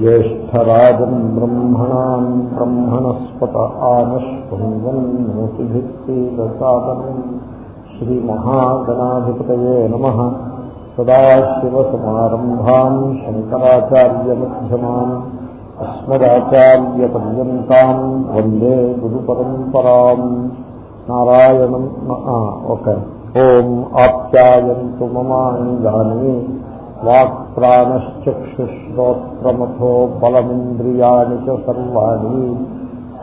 ज्येष्ठराजम् ब्रह्मणाम् ब्रह्मणस्पत आनश्वन्वन्नोतिभिः सीदसादनम् श्रीमहागणाधिपतये नमः सदाशिवसमारम्भाम् शङ्कराचार्यमध्यमान् अस्मदाचार्यपर्यन्ताम् वन्दे गुरुपरम्पराम् नारायणम् ओके ओम् आप्यायन्तु ममाङ्गानि వాక్ ప్రాణశ్చక్షుశ్రోత్రమథో బలమింద్రియాణి చ సర్వాణి.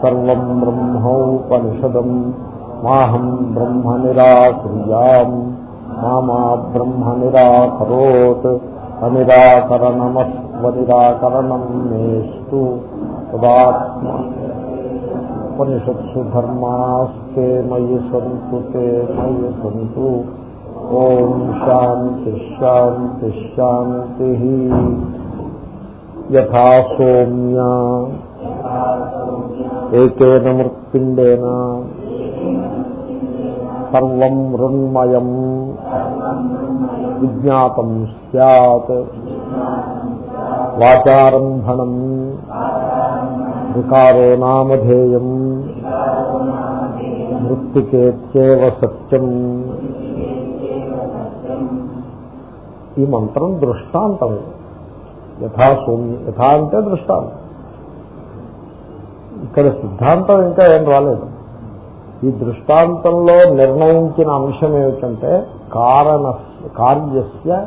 సర్వం బ్రహ్మోపనిషదం. మాహం బ్రహ్మ నిరాకుర్యాం మామా బ్రహ్మ నిరాకరోత్ అనిరాకరణమస్వ నిరాకరణం మేస్తు. తదాత్మ ఉపనిషత్సు ధర్మాస్తే మయి సంతు తే మయి సంతు. ఓం శాంతి శాంతి శాంతి యథా సోమ్యా ఏకేన మృత్పిండేన సర్వం మృణ్మయం విజ్ఞాతం సత్ వాచారంభణం వికారో నామధేయం మృత్తికేత్యేవ సత్యం ఈ మంత్రం దృష్టాంతము. యథా సౌమ్య యథా అంటే దృష్టాంతం. ఇక్కడ సిద్ధాంతం ఇంకా ఏం రాలేదు. ఈ దృష్టాంతంలో నిర్ణయించిన అంశం ఏమిటంటే కారణ కార్యస్య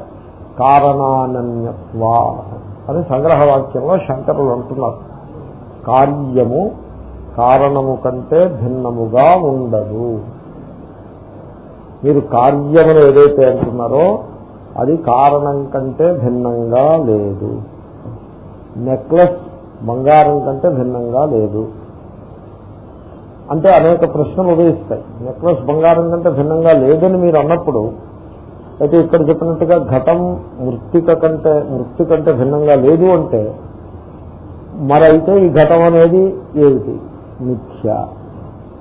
కారణానన్యత్వా అని సంగ్రహవాక్యంలో శంకరులు అంటున్నారు. కార్యము కారణము కంటే భిన్నముగా ఉండదు. మీరు కార్యమును ఏదైతే అంటున్నారో అది కారణం కంటే భిన్నంగా లేదు. నెక్లెస్ బంగారం కంటే భిన్నంగా లేదు. అంటే అనేక ప్రశ్నలు ఉదయిస్తాయి. నెక్లెస్ బంగారం కంటే భిన్నంగా లేదని మీరు అన్నప్పుడు అయితే ఇక్కడ చెప్పినట్టుగా ఘటం మృతిక కంటే మృతి కంటే భిన్నంగా లేదు అంటే మరైతే ఈ ఘటం అనేది ఏమిటి? మిథ్య.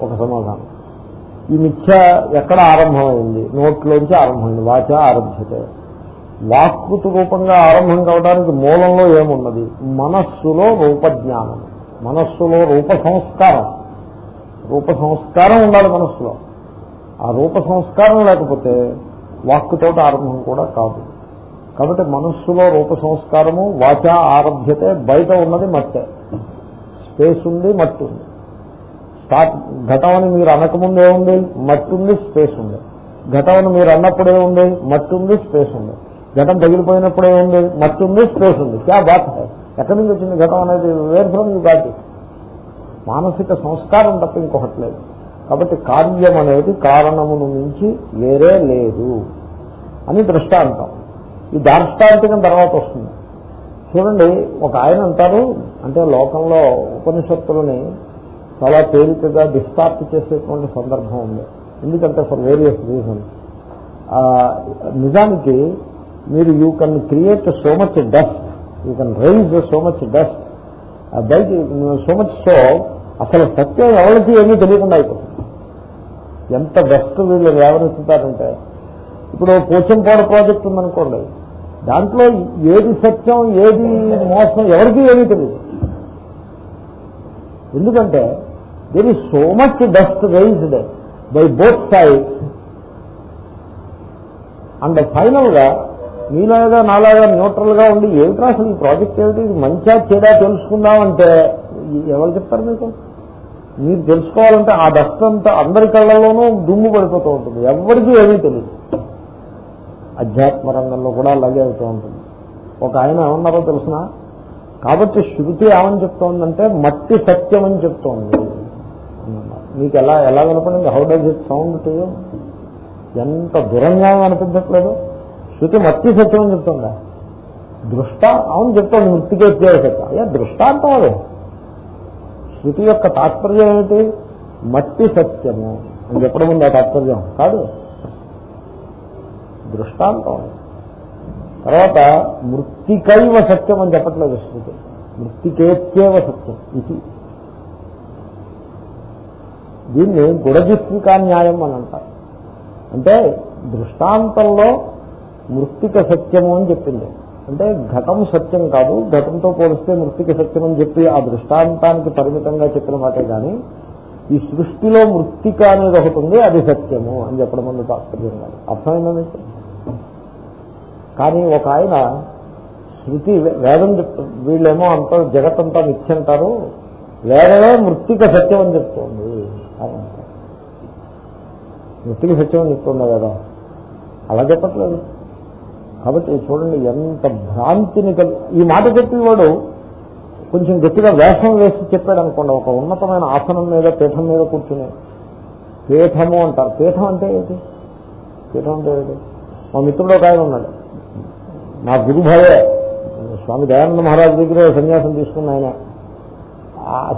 ఒక సమాధానం. ఈ మిథ్య ఎక్కడ ఆరంభమైంది? నోట్లోంచి ఆరంభమైంది. వాచ ఆరంభతే వాకృతి రూపంగా ఆరంభం కావడానికి మూలంలో ఏమున్నది? మనస్సులో రూపజ్ఞానం. మనస్సులో రూప సంస్కారం రూప సంస్కారం ఉండాలి మనస్సులో. ఆ రూప సంస్కారం లేకపోతే వాక్కుతో ఆరంభం కూడా కాదు. కాబట్టి మనస్సులో రూప సంస్కారము వాచ ఆరభ్యతే బయట ఉన్నది మట్టే. స్పేస్ ఉంది మట్టి ఉంది. స్టార్ట్ ఘటమని మీరు అనకముందు ఏముంది మట్టి ఉంది స్పేస్ ఉంది. ఘటమని మీరు అన్నప్పుడు ఏముంది మట్టి ఉంది స్పేస్ ఉంది. ఘటం తగిలిపోయినప్పుడు ఏముంది మట్టి ఉంది స్పేస్ ఉంది క్యా బాత్ ఎక్కడి నుంచి వచ్చింది ఘటం అనేది? వేర్ ఫ్రమ్ యూ బాటి మానసిక సంస్కారం తప్ప ఇంకొకటి లేదు. కాబట్టి కార్యం అనేది కారణమును మించి వేరే లేదు అని దృష్టాంతం. ఈ దార్ష్టాంతికం తర్వాత వస్తుంది. చూడండి ఒక ఆయన అంటారు అంటే లోకంలో ఉపనిషత్తులని చాలా తేలికగా డిస్టార్ట్ చేసేటువంటి సందర్భం ఉంది. ఎందుకంటే ఫర్ వేరియస్ రీజన్స్. నిజానికి మీరు you can create so much dust you can raise so much dust బయట సో మచ్ సో అసలు సత్యం ఎవరికి ఏమీ తెలియకుండా అయిపోతుంది. ఎంత డస్ట్ వీళ్ళు లేవనెత్తుతారంటే ఇప్పుడు పోచంపాడ ప్రాజెక్ట్ ఉందనుకోండి దాంట్లో ఏది సత్యం ఏది మోసం ఎవరికి ఏమీ తెలియదు. ఎందుకంటే there is so much dust raised by both sides and ఫైనల్గా మీలాగా నాలాగా న్యూట్రల్గా ఉండి ఏమిట్రా అసలు ఈ ప్రాజెక్ట్ ఏమిటి? ఇది మంచిగా చెడా తెలుసుకుందామంటే ఎవరు చెప్తారు మీకు? మీరు తెలుసుకోవాలంటే ఆ డస్ట్ అంతా అందరి కళ్ళల్లోనూ దుమ్ము పడిపోతూ ఉంటుంది. ఎవరికి ఏమీ తెలియదు అధ్యాత్మ రంగంలో కూడా అలాగే అవుతూ ఉంటుంది. ఒక ఆయన ఏమన్నారో తెలిసిన? కాబట్టి శృతి ఏమని చెప్తోందంటే మట్టి సత్యం అని చెప్తోంది. మీకు ఎలా ఎలా కనపడింది how does it sound to ఎంత దూరంగా అనిపించట్లేదు శృతి మట్టి సత్యం అని చెప్తుందా? దృష్ట అవును చెప్తాను మృతికే సత్యం. అయ్యా దృష్టాంతం అదే శృతి యొక్క తాత్పర్యం ఏమిటి? మట్టి సత్యము అని చెప్పడం ఉంది ఆ తాత్పర్యం? కాదు. దృష్టాంతం తర్వాత మృతికైవ సత్యం అని చెప్పట్లేదు శృతి. మృతికేత్యేవ సత్యం ఇది. దీన్ని గుడజిత్వికా న్యాయం అని అంటారు. అంటే దృష్టాంతంలో మృతిక సత్యము అని చెప్పింది. అంటే ఘటం సత్యం కాదు ఘటంతో పోలిస్తే మృతిక సత్యం అని చెప్పి ఆ దృష్టాంతానికి పరిమితంగా చెప్పిన మాటే కానీ ఈ సృష్టిలో మృతిక అనేది ఒకటి ఉంది అది సత్యము అని చెప్పడం వల్ల తాత్పర్యం కాదు. అర్థమైందని కానీ ఒక ఆయన శృతి వేదం చెప్తుంది వీళ్ళేమో అంత జగత్తంతా మిథ్య అంటారు వేదమే మృతిక సత్యం అని చెప్తోంది అని అంటారు. మృతిక సత్యం అని చెప్తుందా వేదం? అలా చెప్పట్లేదు. కాబట్టి చూడండి ఎంత భ్రాంతిని కల్ ఈ మాట చెప్పేవాడు కొంచెం గట్టిగా వేషం వేసి చెప్పాడు అనుకోండి ఒక ఉన్నతమైన ఆసనం మీద పీఠం మీద కూర్చుని. పీఠము అంటారు. పీఠం అంటే ఏంటి? పీఠం అంటే ఏంటి? మా మిత్రుడు ఒక ఆయన ఉన్నాడు. నా గురుభాయే. స్వామి దయానంద మహారాజు దగ్గర సన్యాసం తీసుకున్న ఆయన. ఆ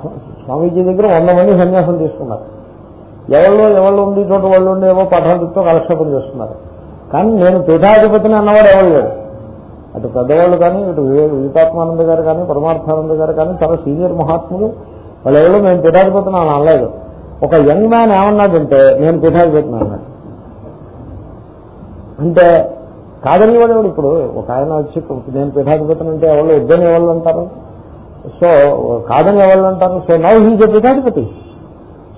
స్వామీజీ దగ్గర వంద మంది సన్యాసం తీసుకున్నారు. ఎవరిలో ఎవరు ఉంది చోట వాళ్ళు ఉండి ఏవో పాఠాలు చెప్తూ కాలక్షేపం చేస్తున్నారు. కానీ నేను పీఠాధిపతిని అన్నవాడు ఎవరు లేడు అటు పెద్దవాళ్ళు కానీ ఇటు వివేకాత్మానంద గారు కానీ పరమార్థానంద గారు కానీ చాలా సీనియర్ మహాత్ములు. వాళ్ళు ఎవరు? నేను పీఠాధిపతిని అని అనలేదు. ఒక యంగ్ మ్యాన్ ఏమన్నాడంటే నేను పీఠాధిపతిని అన్నాడు. అంటే కాదని వాడు ఇప్పుడు? ఒక ఆయన వచ్చి నేను పీఠాధిపతిని అంటే ఎవరు ఇద్దరు ఎవరు అంటారు? సో కాదని ఎవరు అంటారు? సో నవ్ హీజ్ ఎ పీఠాధిపతి.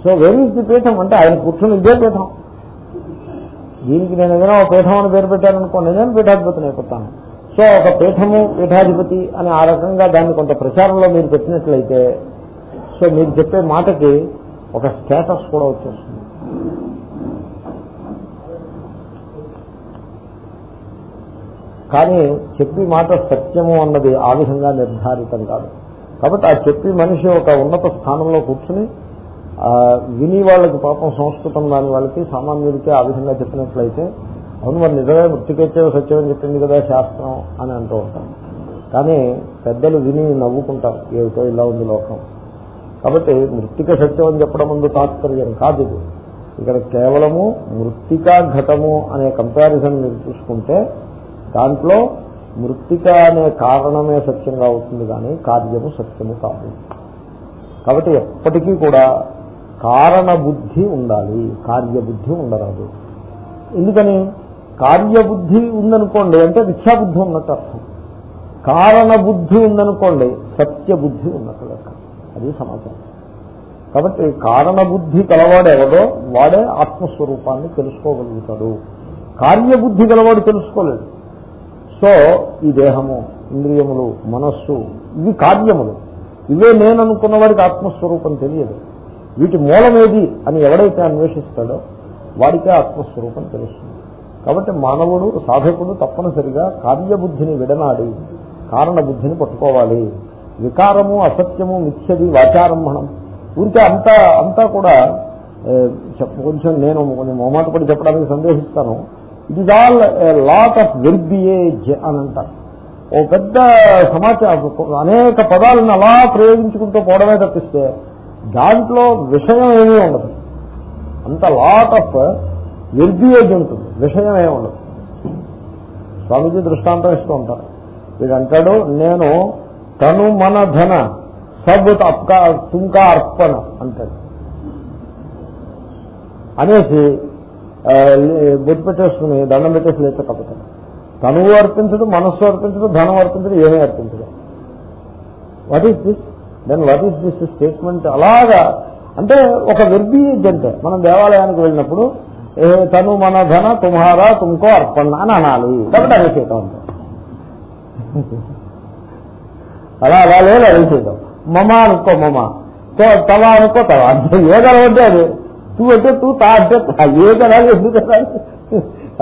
So where is the peetham? అంటే ఆయన కూర్చుని ఇదే పీఠం. దీనికి నేను ఏదైనా ఒక పీఠం అని పేరు పెట్టాననుకోండి నేను పీఠాధిపతిని అయిపోతాను. సో ఒక పీఠము పీఠాధిపతి అని ఆ రకంగా దాన్ని కొంత ప్రచారంలో మీరు పెట్టినట్లయితే సో మీరు చెప్పే మాటకి ఒక స్టేటస్ కూడా వచ్చేస్తుంది. కానీ చెప్పి మాట సత్యము అన్నది ఆ విధంగా నిర్ధారితం కాదు. కాబట్టి ఆ చెప్పి మనిషి ఒక ఉన్నత స్థానంలో కూర్చుని విని వాళ్ళకి పాపం సంస్కృతం దాని వాళ్ళకి సామాన్యుడికి ఆ విధంగా చెప్పినట్లయితే అవును మరి నిజమే మృతికెచ్చే సత్యం చెప్పింది కదా శాస్త్రం అని అంటూ ఉంటాం. కానీ పెద్దలు విని నవ్వుకుంటారు ఏమిటో ఇలా ఉంది లోకం. కాబట్టి మృతిక సత్యం అని చెప్పడం ముందు తాత్పర్యం కాదు ఇది. ఇక్కడ కేవలము మృతికా ఘటము అనే కంపారిజన్ మీరు చూసుకుంటే దాంట్లో మృతిక అనే కారణమే సత్యంగా అవుతుంది కానీ కార్యము సత్యము కాదు. కాబట్టి ఎప్పటికీ కూడా కారణబుద్ధి ఉండాలి. కార్యబుద్ధి ఉండరాదు. ఎందుకని? కార్యబుద్ధి ఉందనుకోండి అంటే మిథ్యాబుద్ధి ఉన్నట్టు అర్థం. కారణబుద్ధి ఉందనుకోండి సత్యబుద్ధి ఉన్నట్టు లెక్క. అది సమాచారం. కాబట్టి కారణబుద్ధి కలవాడు ఎవడో వాడే ఆత్మస్వరూపాన్ని తెలుసుకోగలుగుతాడు. కార్యబుద్ధి గలవాడు తెలుసుకోలేడు. సో ఈ దేహము ఇంద్రియములు మనస్సు ఇవి కార్యములు. ఇవే నేను అనుకున్న వాడికి ఆత్మస్వరూపం తెలియదు. వీటి మూలమేది అని ఎవడైతే అన్వేషిస్తాడో వాడికే ఆత్మస్వరూపం తెలుస్తుంది. కాబట్టి మానవుడు సాధకుడు తప్పనిసరిగా కార్యబుద్ధిని విడనాడి కారణబుద్ధిని పట్టుకోవాలి. వికారము అసత్యము మిథ్యది వాచారంభణం ఊరికే అంతా అంతా కూడా కొంచెం నేను కొంచెం మొహమాట పడి చెప్పడానికి సందేహిస్తాను. It is all lot of verbiage అని అంటారు. ఓ పెద్ద సమాచారం అనేక పదాలను అలా ప్రయోగించుకుంటూ పోవడమే తప్పిస్తే దాంట్లో విషయం ఏమీ ఉండదు. అంత లాట్ ఆఫ్ వెర్బియేజ్ ఉంటుంది. విషయం ఏమి ఉండదు. స్వామీజీ దృష్టాంతం ఇస్తూ ఉంటారు. వీడు అంటాడు నేను తను మన ధన సబ్ అప్కా తుంకా అర్పణ అంటాడు. అనేసి బొట్టు పెట్టేసుకుని దండం పెట్టేసి లేచ కప్పుతాడు తనువు అర్పించడు మనస్సు అర్పించడు ధనం అర్పించడు ఏమీ అర్పించడు. What is this then what is this statement అలాగా. అంటే ఒక వెర్బీజ్ అంటే మనం దేవాలయానికి వెళ్ళినప్పుడు తను మన ధన తుమ్హారా తుమ్కో అర్పణ అని అనాలి. కాబట్టి అభిషేకం అంటే. అలా అలా లేదు అభిషేకం మమ అనుకో మమ. తవ అనుకో తవ. అంటే ఏదలా అంటే అది. తూ అంటే తూ తా అంటే ఏ కదాలి ఎందుకు కదాలి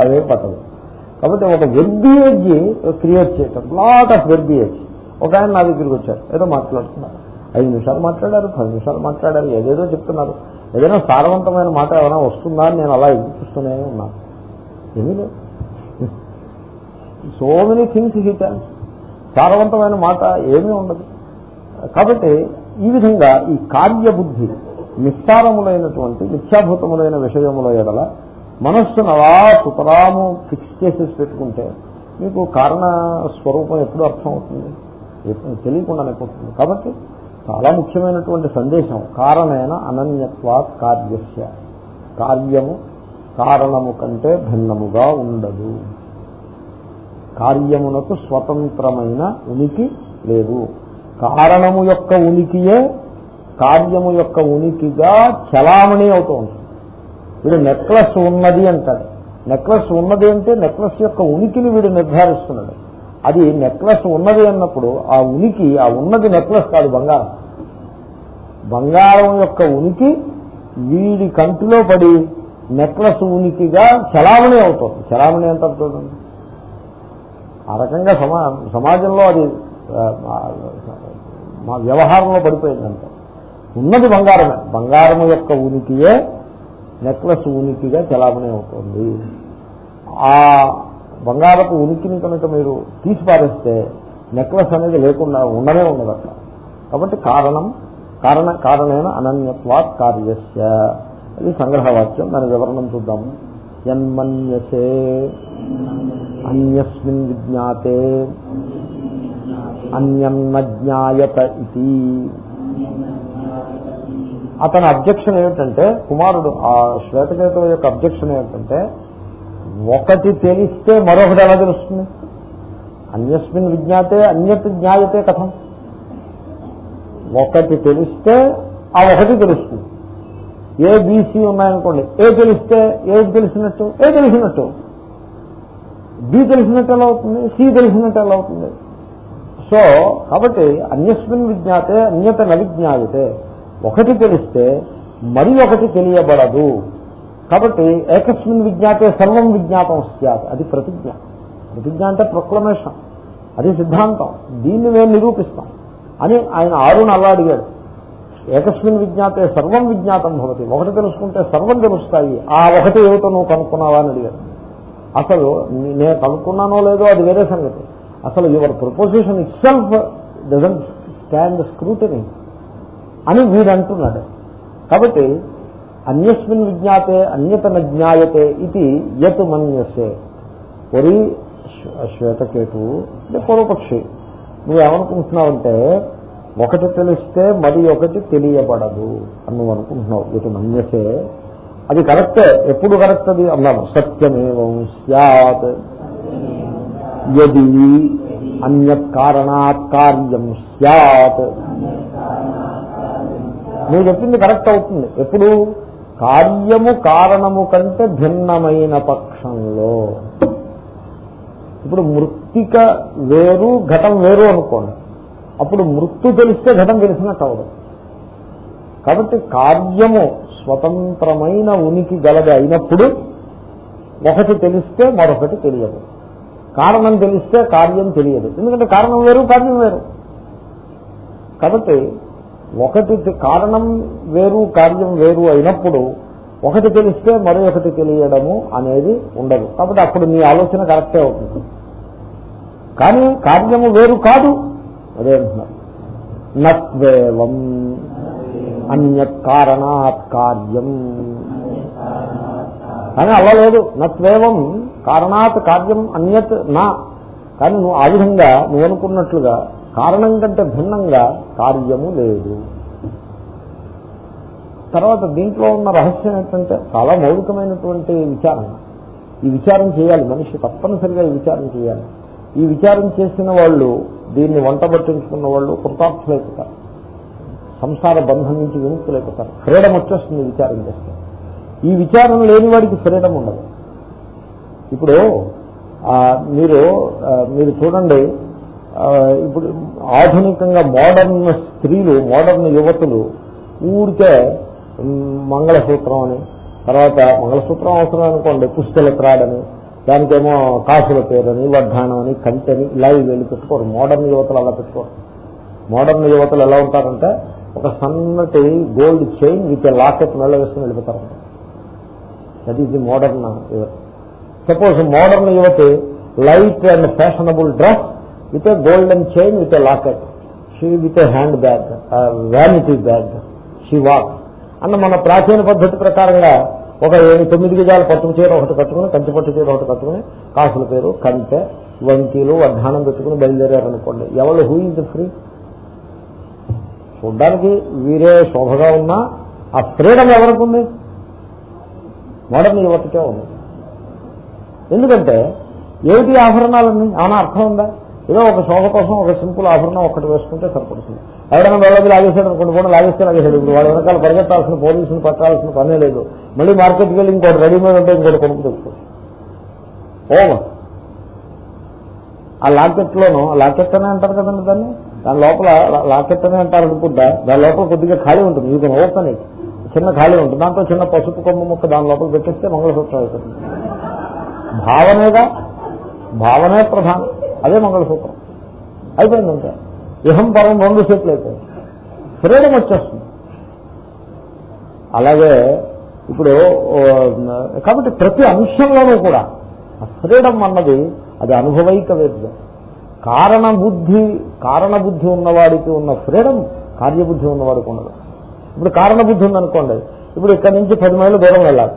అదే పట్టదు కాబట్టి ఒక వెర్బియేజ్ క్రియేట్ చేయటం. లాట్ ఆఫ్ వెర్బియేజ్ ఒక ఆయన నా దగ్గరికి వచ్చారు. ఏదో మాట్లాడుతున్నారు. ఐదు నిమిషాలు మాట్లాడారు పది నిమిషాలు మాట్లాడారు ఏదేదో చెప్తున్నారు. ఏదైనా సారవంతమైన మాట ఏమైనా వస్తుందా అని నేను అలా ఎదుగుతూనే ఉన్నాను. ఏమీ లేదు. So many things he tells సారవంతమైన మాట ఏమీ ఉండదు. కాబట్టి ఈ విధంగా ఈ కార్యబుద్ధి నిస్సారములైనటువంటి మిథ్యాభూతములైన విషయముల ఎడల మనస్సును అలా సుతరాము ఫిక్స్ చేసేసి పెట్టుకుంటే మీకు కారణ స్వరూపం ఎప్పుడు అర్థం అవుతుంది తెలియకుండానే పోతుంది. కాబట్టి చాలా ముఖ్యమైనటువంటి సందేశం. కారణమైన అనన్యత్వాత్ కార్యస్య. కార్యము కారణము కంటే భిన్నముగా ఉండదు. కార్యమునకు స్వతంత్రమైన ఉనికి లేదు. కారణము యొక్క ఉనికియే కార్యము యొక్క ఉనికిగా చలామణి అవుతూ ఉంటుంది. వీడు నెక్లెస్ ఉన్నది అంటాడు. నెక్లెస్ ఉన్నది అంటే నెక్లెస్ యొక్క ఉనికిని వీడు నిర్ధారిస్తున్నాడు. అది నెక్లెస్ ఉన్నది అన్నప్పుడు ఆ ఉనికి ఆ ఉన్నది నెక్లెస్ కాదు బంగారం. బంగారం యొక్క ఉనికి వీడి కంటిలో పడి నెక్లెస్ ఉనికిగా చలామణి అవుతుంది. చలామణి ఎంత చూడండి ఆ రకంగా సమా సమాజంలో అది మా వ్యవహారంలో పడిపోయిందంట. ఉన్నది బంగారమే. బంగారం యొక్క ఉనికియే నెక్లెస్ ఉనికిగా చలామణి అవుతుంది. ఆ బంగారపు ఉనికిని కనుక మీరు తీసి పారేస్తే నెక్లెస్ అనేది లేకుండా ఉండనే ఉండదు అక్కడ. కాబట్టి కారణం కారణ కారణమైన అనన్యత్వాత్ కార్యస్య. ఇది సంగ్రహవాక్యం. దాని వివరణం చూద్దాము యన్మన్యసే. అన్యస్మిన్ విజ్ఞాతే. అన్యన్న జ్ఞాయత ఇది అతని అబ్జెక్షన్ ఏమిటంటే కుమారుడు ఆ శ్వేతకేతుల యొక్క అబ్జెక్షన్ ఏమిటంటే ఒకటి తెలిస్తే మరొకటి ఎలా తెలుస్తుంది? అన్యస్మిన్ విజ్ఞాతే అన్యత్ జ్ఞాయతే కథం. ఒకటి తెలిస్తే ఆ ఒకటి తెలుస్తుంది. ఏ బీసీ ఉన్నాయనుకోండి ఏ తెలిస్తే ఏ తెలిసినట్టు? ఏ తెలిసినట్టు? బి తెలిసినట్టు ఎలా అవుతుంది? సి తెలిసినట్టు ఎలా అవుతుంది? సో కాబట్టి అన్యస్మిన్ విజ్ఞాతే అన్యత నవిజ్ఞాయతే. ఒకటి తెలిస్తే మరి ఒకటి తెలియబడదు. కాబట్టి ఏకస్మిన్ విజ్ఞాతే సర్వం విజ్ఞాతం సార్ అది ప్రతిజ్ఞ. ప్రతిజ్ఞ అంటే ప్రొక్లమేషన్. అది సిద్ధాంతం. దీన్ని మేము నిరూపిస్తాం. అని ఆయన ఆరుని అలా అడిగాడు. ఏకస్మిన్ విజ్ఞాతే సర్వం విజ్ఞాతం భవతి. ఒకటి తెలుసుకుంటే సర్వం తెలుస్తాయి. ఆ ఒకటి ఏమిటో నువ్వు కనుక్కున్నావా అని అడిగాడు. అసలు నేను కనుక్కున్నానో లేదో అది వేరే సంగతి. అసలు your proposition itself doesn't stand scrutiny అని వీడంటున్నాడు. కాబట్టి అన్యస్మిన్ విజ్ఞాతే అన్యతన జ్ఞాయతే ఇది యత్ మన్యసే. ఒరి శ్వేతకేతు అంటే పూర్వపక్షి. నువ్వేమనుకుంటున్నావంటే ఒకటి తెలిస్తే మరి ఒకటి తెలియబడదు అని నువ్వు అనుకుంటున్నావు ఇటు మన్యసే. అది కరెక్టే. ఎప్పుడు కరెక్ట్ అది అన్నాను. సత్యమేవం సత్ యది అన్యత్ కారణాత్ కార్యం సత్ నువ్వు చెప్పింది కరెక్ట్ అవుతుంది. ఎప్పుడు? కార్యము కారణము కంటే భిన్నమైన పక్షంలో. ఇప్పుడు మృత్తిక వేరు ఘటం వేరు అనుకోండి. అప్పుడు మృత్తు తెలిస్తే ఘటం తెలిసినట్టు అవదు కాబట్టి కార్యము స్వతంత్రమైన ఉనికి గలది అయినప్పుడు ఒకటి తెలిస్తే మరొకటి తెలియదు. కారణం తెలిస్తే కార్యం తెలియదు. ఎందుకంటే కారణం వేరు కార్యం వేరు. కాబట్టి ఒకటి కారణం వేరు కార్యం వేరు అయినప్పుడు ఒకటి తెలిస్తే మరో ఒకటి తెలియడము అనేది ఉండదు. కాబట్టి అప్పుడు మీ ఆలోచన కరెక్టే అవుతుంది. కానీ కార్యము వేరు కాదు. అదే అంటున్నారు. నత్వేవం. అన్యత్ కారణాత్ కార్యం. కానీ అలా లేదు. నత్వేవం కారణాత్ కార్యం అన్యత్ నా. కానీ నువ్వు ఆ విధంగా నువ్వు అనుకున్నట్లుగా కారణం కంటే భిన్నంగా కార్యము లేదు. తర్వాత దీంట్లో ఉన్న రహస్యం ఏంటంటే చాలా మౌలికమైనటువంటి విచారణ. ఈ విచారం చేయాలి మనిషి తప్పనిసరిగా ఈ విచారం చేయాలి. ఈ విచారం చేసిన వాళ్ళు దీన్ని వంట పట్టించుకున్న వాళ్ళు కృతార్థులైపోతారు. సంసార బంధం నుంచి విముక్తులైపోతారు. ఫ్రీడమ్ వచ్చేస్తుంది విచారం చేస్తే. ఈ విచారం లేని వాడికి ఫ్రీడమ్ ఉండదు. ఇప్పుడు మీరు మీరు చూడండి ఇప్పుడు ఆధునికంగా మోడర్న్ స్త్రీలు మోడర్న్ యువతులు ఊరికే మంగళసూత్రం అని తర్వాత మంగళసూత్రం అవసరం అనుకోండి పుస్తల త్రాడని దానికేమో కాసుల పేరని వడ్డాణం అని కంటని ఇలా వెళ్ళి పెట్టుకోరు. మోడర్న్ యువతలు అలా పెట్టుకోరు. మోడర్న్ యువతలు ఎలా ఉంటారంటే ఒక సన్నటి గోల్డ్ చైన్ విత్ లాకెట్ మెల్ల వేసుకుని వెళ్ళిపోతారంట దట్ ఈస్ ది మోడర్న్ యువత. సపోజ్ మోడర్న్ యువతి light and fashionable dress with a golden chain with a locket she with a handbag vanity bag she walk అన్న మన ప్రాచీన పద్ధతి ప్రకారంగా ఒక ఏడు తొమ్మిది గజాల పట్టుకు చీర ఒకటి కట్టుకుని కంచి పట్టు చీర ఒకటి కట్టుకుని కాసుల పేరు కంచె వంకీలు వడ్డానం పెట్టుకుని బయలుదేరారు అనుకోండి ఎవరు హూ ఇస్ ఫ్రీ చూడ్డానికి వీరే శోభగా ఉన్నా ఆ ఫ్రీడమ్ ఎవరికి ఉంది మోడర్న్ యువతకే ఉంది. ఎందుకంటే ఏమిటి ఆభరణాలన్నీ? ఏమైనా అర్థం ఉందా? ఏదో ఒక శోభ కోసం ఒక సింపుల్ ఆభరణం ఒకటి వేసుకుంటే సరిపడుతుంది. ఎవరైనా వెళ్ళదు లాగేశాడు అనుకోండి కూడా లాగేస్తే లాగేశాడు ఇప్పుడు వాళ్ళ వెనకాల పరిగెత్తాల్సిన పోలీసులు పట్టాల్సిన పనే లేదు. మళ్ళీ మార్కెట్కి వెళ్ళి ఇంకోటి రెడీమేడ్ ఉంటే ఇంకోటి కొనుక్కు తెచ్చుకోవచ్చు. ఓవర్ ఆ లాకెట్లోనూ లాకెట్ అనే అంటారు కదండి దాన్ని? దాని లోపల లాకెట్ అనే అంటారు అనుకుంటా. దాని లోపల కొద్దిగా ఖాళీ ఉంటుంది. ఇది ఓపెన్ చిన్న ఖాళీ ఉంటుంది. దాంతో చిన్న పసుపు కొమ్మ ముక్క దాని లోపల పెట్టేస్తే మంగళసూత్రం అవుతుంది భావనేగా భావనే ప్రధానం. అదే మంగళసూత్రం. అయిపోయింది ఇహం పరం రెండు సెట్లు అయిపోయింది ఫ్రీడమ్ వచ్చేస్తుంది. అలాగే ఇప్పుడు కాబట్టి ప్రతి అంశంలోనూ కూడా ఫ్రీడమ్ అన్నది అది అనుభవైక వేద్యం కారణబుద్ధి కారణబుద్ధి ఉన్నవాడికి ఉన్న ఫ్రీడమ్ కార్యబుద్ధి ఉన్నవాడికి ఉండదు. ఇప్పుడు కారణబుద్ధి ఉందనుకోండి. ఇప్పుడు ఇక్కడ నుంచి పది మైళ్ళు దూరం వెళ్ళాలి.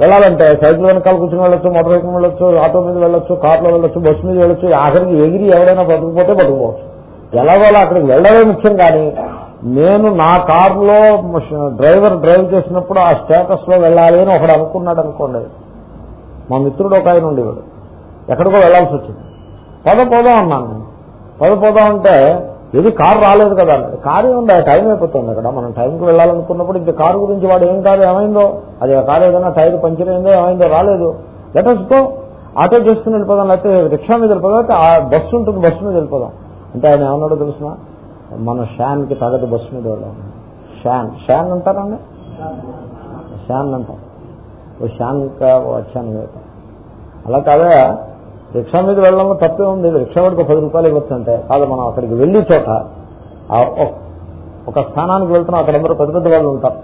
వెళ్ళాలంటే సైకిల్ వెనకాల కూర్చొని వెళ్ళొచ్చు మోటార్ సైకిల్ వెళ్ళొచ్చు ఆటో మీద వెళ్ళొచ్చు కార్లో వెళ్ళొచ్చు బస్సు మీద వెళ్ళొచ్చు ఆఖరికి ఎగిరి ఎవరైనా పట్టుకుపోతే పట్టుకుపోవచ్చు. ఎలాగోలా అక్కడికి వెళ్ళడమే ముఖ్యం కానీ నేను నా కారులో డ్రైవర్ డ్రైవ్ చేసినప్పుడు ఆ స్టేటస్లో వెళ్ళాలి అని ఒకడు అనుకున్నాడు అనుకోండి. మా మిత్రుడు ఒక ఆయన ఉండేవాడు. ఎక్కడికో వెళ్ళాల్సి వచ్చింది. పద పోదాం అన్నాను. పద పోదాం అంటే ఇది కారు రాలేదు కదా. కారు ఉంది టైం అయిపోతుంది అక్కడ. మనం టైంకి వెళ్ళాలనుకున్నప్పుడు ఇంకా కారు గురించి వాడు ఏం కారు ఏమైందో అది ఆ కారు ఏదైనా టైర్ పంచర్ అయిందో ఏమైందో రాలేదు. లెటర్స్ గో ఆటో చేసుకుని వెళ్ళిపోదాం లేకపోతే రిక్షా మీద వెళ్ళిపోదాం ఆ బస్సు ఉంటుంది బస్సు మీద వెళ్ళిపోదాం అంటే ఆయన ఏమన్నాడో తెలుసిన? మన షాన్కి తగదు బస్సు మీద వెళ్ళాం షాన్. షాన్ అంటారండి? షాన్ అంటారు. ఓ షాన్ వచ్చాను. అలా కాదా? రిక్షా మీద వెళ్ళడంలో తప్పే ఉంది. రిక్షా వాడికి పది రూపాయలు ఇవ్వచ్చంటే కాదు మనం అక్కడికి వెళ్ళి చోట ఒక స్థానానికి వెళ్తున్నాం. అక్కడ అందరూ పెద్ద పెద్ద వాళ్ళు ఉంటారు.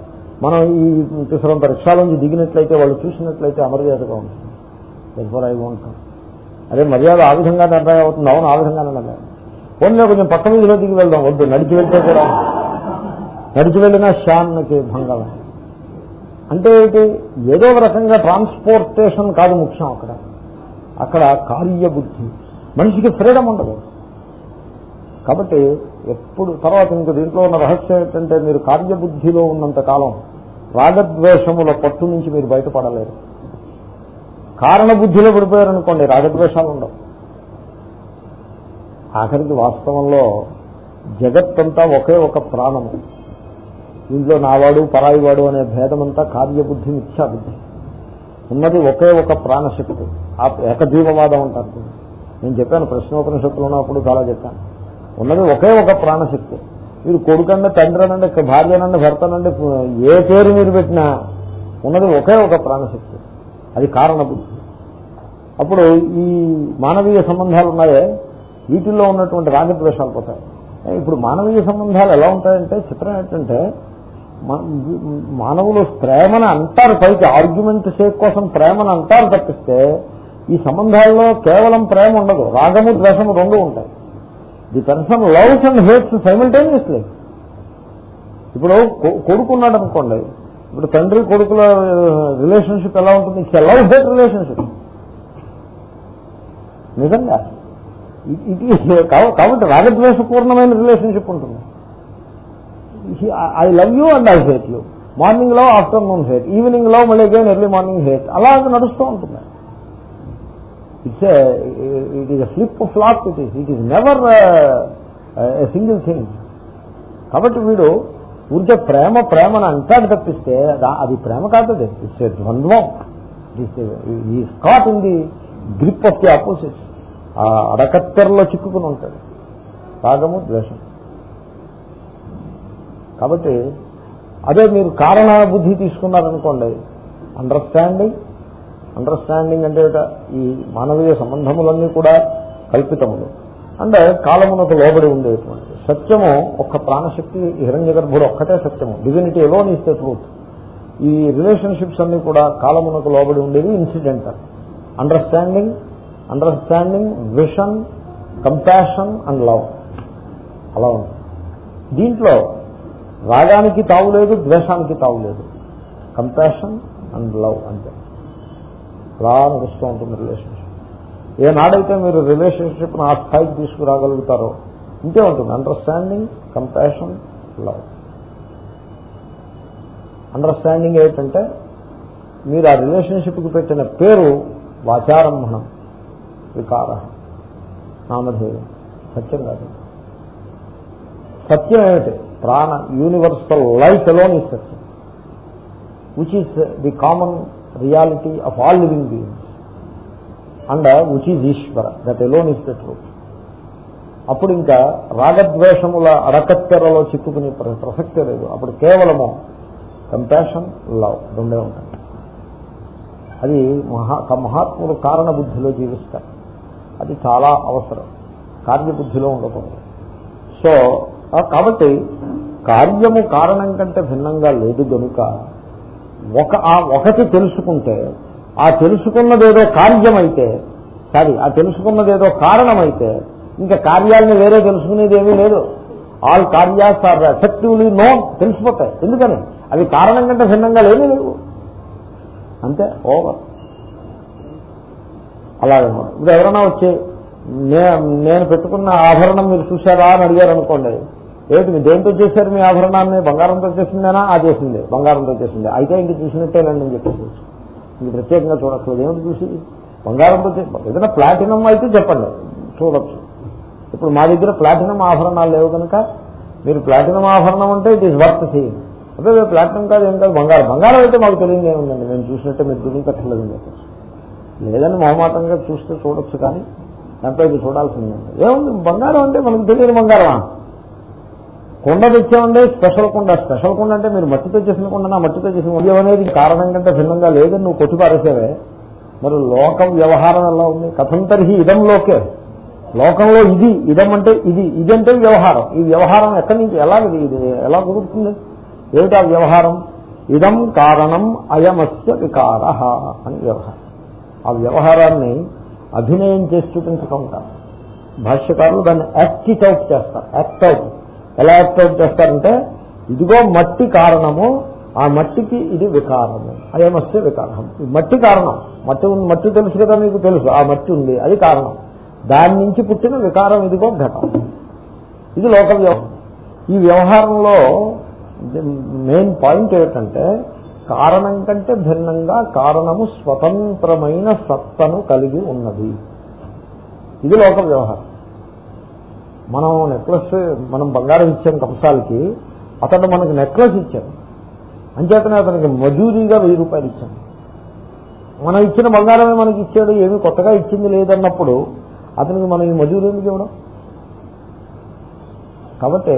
మనం ఈ తీసుకున్నంత రిక్షా నుంచి దిగినట్లయితే వాళ్ళు చూసినట్లయితే అమర్యాదగా ఉంటుంది. ఎవ్వరు అయి ఉంటాం అదే మర్యాద ఆ విధంగా నిర్ణయం అవుతుంది. అవును ఆ విధంగానే నిర్ణయం ఫోన్లో కొంచెం పక్క వీధిలో దిగి వెళ్దాం. వద్దు నడిచి వెళ్తే కూడా నడిచి వెళ్ళినా షాన్కి భంగం అంటే ఏదో రకంగా ట్రాన్స్పోర్టేషన్ కాదు ముఖ్యం అక్కడ. అక్కడ కార్యబుద్ధి. మనిషికి ఫ్రీడమ్ ఉండదు. కాబట్టి ఎప్పుడు తర్వాత ఇంక దీంట్లో ఉన్న రహస్యం ఏంటంటే మీరు కార్యబుద్ధిలో ఉన్నంత కాలం రాగద్వేషముల పట్టు నుంచి మీరు బయటపడలేరు. కారణ బుద్ధిలో పడిపోయారనుకోండి రాగద్వేషాలు ఉండవు. ఆఖరికి వాస్తవంలో జగత్తంతా ఒకే ఒక ప్రాణము. ఇంట్లో నావాడు పరాయివాడు అనే భేదమంతా కార్యబుద్ధి మిథ్యాబుద్ధి. ఉన్నది ఒకే ఒక ప్రాణశక్తి. ఏకజీవవాదం అంటారు నేను చెప్పాను ప్రశ్నోపనిషత్తులు ఉన్నప్పుడు చాలా చెప్పాను. ఉన్నది ఒకే ఒక ప్రాణశక్తి. మీరు కొడుకండి తండ్రి అనండి భార్యనండి భర్తనండి ఏ పేరు మీరు పెట్టినా ఉన్నది ఒకే ఒక ప్రాణశక్తి. అది కారణబుద్ధి. అప్పుడు ఈ మానవీయ సంబంధాలు ఉన్నాయే వీటిల్లో ఉన్నటువంటి రాగద్వేషాలు పోతాయి. ఇప్పుడు మానవీయ సంబంధాలు ఎలా ఉంటాయంటే చిత్రం ఏంటంటే మానవులు ప్రేమను అంటారు పైకి ఆర్గ్యుమెంట్ సేక్ కోసం ప్రేమను అంటారు తప్పిస్తే ఈ సంబంధాల్లో కేవలం ప్రేమ ఉండదు. రాగము ద్వేషము రెండు ఉంటాయి. The person loves and hates simultaneously ఇప్పుడు కొడుకున్నాడు అనుకోండి ఇప్పుడు తండ్రి కొడుకుల రిలేషన్షిప్ ఎలా ఉంటుంది? లవ్ హేట్ రిలేషన్షిప్ నిజంగా? ఇది కాబట్టి రాగద్వేషపూర్ణమైన రిలేషన్షిప్ ఉంటుంది. I love you and I hate you మార్నింగ్లో afternoon hate ఈవినింగ్లో మళ్ళీ అగైన్ ఎర్లీ మార్నింగ్ హేట్ అలా నడుస్తూ ఉంటుంది. It's it is flip flop it is it is never single thing కాబట్టి వీడు ఊరికే ప్రేమ ప్రేమను అంటాడు తప్పిస్తే అది ప్రేమ కాదు అది ఇట్స్ ఏ ద్వంద్వం. ఈ caught in the grip of the opposite ఆ అడకత్తెరలో చిక్కుకుని ఉంటాడు. రాగము ద్వేషం కాబట్టి అదే మీరు కారణ బుద్ధి తీసుకున్నారనుకోండి అండర్స్టాండింగ్ అండర్స్టాండింగ్ అంటే ఈ మానవీయ సంబంధములన్నీ కూడా కల్పితములు. అంటే కాలమునకు లోబడి ఉండేటువంటి. సత్యము ఒక్క ప్రాణశక్తి హిరణ్య గర్భుడు ఒక్కటే సత్యము. Divinity alone is the truth ఈ రిలేషన్షిప్స్ అన్ని కూడా కాలమునకు లోబడి ఉండేవి incidental understanding understanding vision compassion and love అలా ఉంది. దీంట్లో రాగానికి తావు లేదు ద్వేషానికి తావు లేదు కంపాషన్ అండ్ లవ్ అంటే. అలా నడుస్తూ ఉంటుంది రిలేషన్షిప్ ఏనాడైతే మీరు రిలేషన్షిప్ను ఆ స్థాయికి తీసుకురాగలుగుతారో ఇంతే ఉంటుంది. అండర్స్టాండింగ్ కంపాషన్ లవ్ అండర్స్టాండింగ్ ఏంటంటే మీరు ఆ రిలేషన్షిప్కి పెట్టిన పేరు వాచారంభణం వికార నామధేయం. సత్యం కాదు. సత్యం ఏమిటి? ప్రాణ యూనివర్సల్ లైఫ్ ఎలోన్ ఈ సత్యం. Which is the common reality of all living beings and which is Ishwara that alone is the truth అప్పుడు ఇంకా రాగద్వేషముల అడకత్తెరలో చిక్కుకునే ప్రసక్తే లేదు. అప్పుడు కేవలము కంపాషన్ లవ్ రెండే ఉంటాయి. అది మహా మహాత్ములు కారణ బుద్ధిలో జీవిస్తారు. అది చాలా అవసరం. కార్యబుద్ధిలో ఉండకూడదు. సో కాబట్టి కార్యము కారణం కంటే భిన్నంగా లేదు గనుక ఒక ఆ ఒకటి తెలుసుకుంటే ఆ తెలుసుకున్నదేదో కార్యమైతే సారీ ఆ తెలుసుకున్నదేదో కారణమైతే ఇంకా కార్యాలను వేరే తెలుసుకునేది ఏమీ లేదు. All karyas are effectively known తెలిసిపోతాయి. ఎందుకని? అవి కారణం కంటే భిన్నంగా లేనే లేవు. అంతే ఓవర్. అలాగే ఇప్పుడు ఎవరైనా వచ్చి నేను పెట్టుకున్న ఆభరణం మీరు చూశారా అని అడిగారు అనుకోండి ఏంటి మీరు దేంతో చేశారు మీ ఆభరణాన్ని? బంగారంతో చేసిందేనా? ఆ చేసింది. బంగారంతో చేసింది. అయితే ఇంక చూసినట్టేనండి అని చెప్పేసి. ఇంక ప్రత్యేకంగా చూడట్లేదు ఏమిటి చూసి బంగారంతో ఏదైనా ప్లాటినం అయితే చెప్పండి. చూడొచ్చు. ఇప్పుడు మా దగ్గర ప్లాటినం ఆభరణాలు లేవు కనుక మీరు ప్లాటినం ఆభరణం అంటే ఇట్ ఈస్ వర్త్ సీయింగ్ అదే ప్లాటినం కాదు ఏం కాదు బంగారం. బంగారం అయితే మాకు తెలియదు ఏముందండి మేము చూసినట్టే మీరు దునికట్టలేదు అని చెప్పేసి. లేదని మొహమాటంగా చూస్తే చూడొచ్చు కానీ దాంట్లో ఇది చూడాల్సిందండి ఏముంది? బంగారం అంటే మనకు తెలియని బంగారమా? కుండ తెచ్చామండి స్పెషల్ కుండ. స్పెషల్ కుండ అంటే మీరు మట్టితో చేసిన కుండ మట్టితో చేసిన కుండ? అనేది కారణం కంటే భిన్నంగా లేదని నువ్వు కొట్టి పారేసావే. మరి లోకం వ్యవహారం ఎలా ఉంది? కథం తరిహి ఇదంలోకే లోకంలో ఇది ఇదం అంటే ఇది ఇదంటే వ్యవహారం. ఈ వ్యవహారం ఎక్కడి నుంచి ఎలా ఇది ఎలా కుదురుతుంది? ఏమిటా వ్యవహారం? ఇదం కారణం అయమస్య వికార అని వ్యవహారం. ఆ వ్యవహారాన్ని అభినయం చేసి చూపించటం కాదు. భాష్యకారులు దాన్ని యాక్టిట్ అవుట్ చేస్తారు. Act out. ఎలా ఎక్స్ప్లెయిన్ చేస్తారంటే ఇదిగో మట్టి కారణము ఆ మట్టికి ఇది వికారము. అయమస్య వికారం. మట్టి కారణం. మట్టి ఉంది మట్టి తెలుసు కదా మీకు తెలుసు. ఆ మట్టి ఉంది. అది కారణం. దాని నుంచి పుట్టిన వికారం ఇదిగో ఘటం. ఇది లోక వ్యవహారం ఈ వ్యవహారంలో మెయిన్ పాయింట్ ఏమిటంటే కారణం కంటే భిన్నంగా కారణము స్వతంత్రమైన సత్తను కలిగి ఉన్నది. ఇది లోక వ్యవహారం. మనం నెక్లెస్ మనం బంగారం ఇచ్చాం కంసాలకి అతను మనకి నెక్లెస్ ఇచ్చాడు. అంచేతనే అతనికి మజూరీగా వెయ్యి రూపాయలు ఇచ్చాం. మనం ఇచ్చిన బంగారమే మనకి ఇచ్చాడు ఏమీ కొత్తగా ఇచ్చింది లేదన్నప్పుడు అతనికి మనం ఈ మజూరీ ఎందుకు ఇవ్వడం? కాబట్టి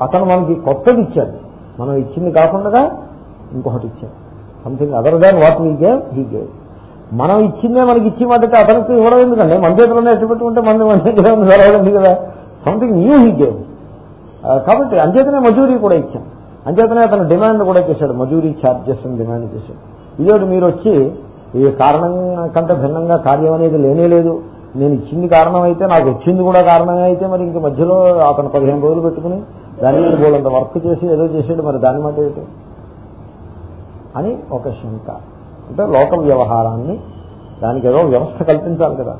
అతను మనకి కొత్తది ఇచ్చాడు. మనం ఇచ్చింది కాకుండా ఇంకొకటి ఇచ్చాడు. Something other than what we gave he gave మనం ఇచ్చిందే మనకి ఇచ్చి మాటకి అతనికి ఇవ్వడం ఎందుకండి మన చేతిలోనే ఎట్టు పెట్టుకుంటే మన మన దగ్గర ఉంది కదా. సంథింగ్ న్యూ హీ గేవ్ కాబట్టి అంచేతనే మజూరీ కూడా ఇచ్చాం. అంచేతనే అతను డిమాండ్ కూడా చేశాడు. మజూరీ ఛార్జెస్ డిమాండ్ చేశాడు. ఇదోటి మీరు వచ్చి ఈ కారణం కంటే భిన్నంగా కార్యం అనేది లేనే లేదు. నేను ఇచ్చింది కారణం అయితే నాకు వచ్చింది కూడా కారణమే అయితే మరి ఇంక మధ్యలో అతను పదిహేను రోజులు పెట్టుకుని దాని మీద బోలంత వర్క్ చేసి ఏదో చేసాడు మరి దాని మాట ఏంటి? అని ఒక శంక. అంటే లోక వ్యవహారాన్ని దానికి ఏదో వ్యవస్థ కల్పించాలి కదా.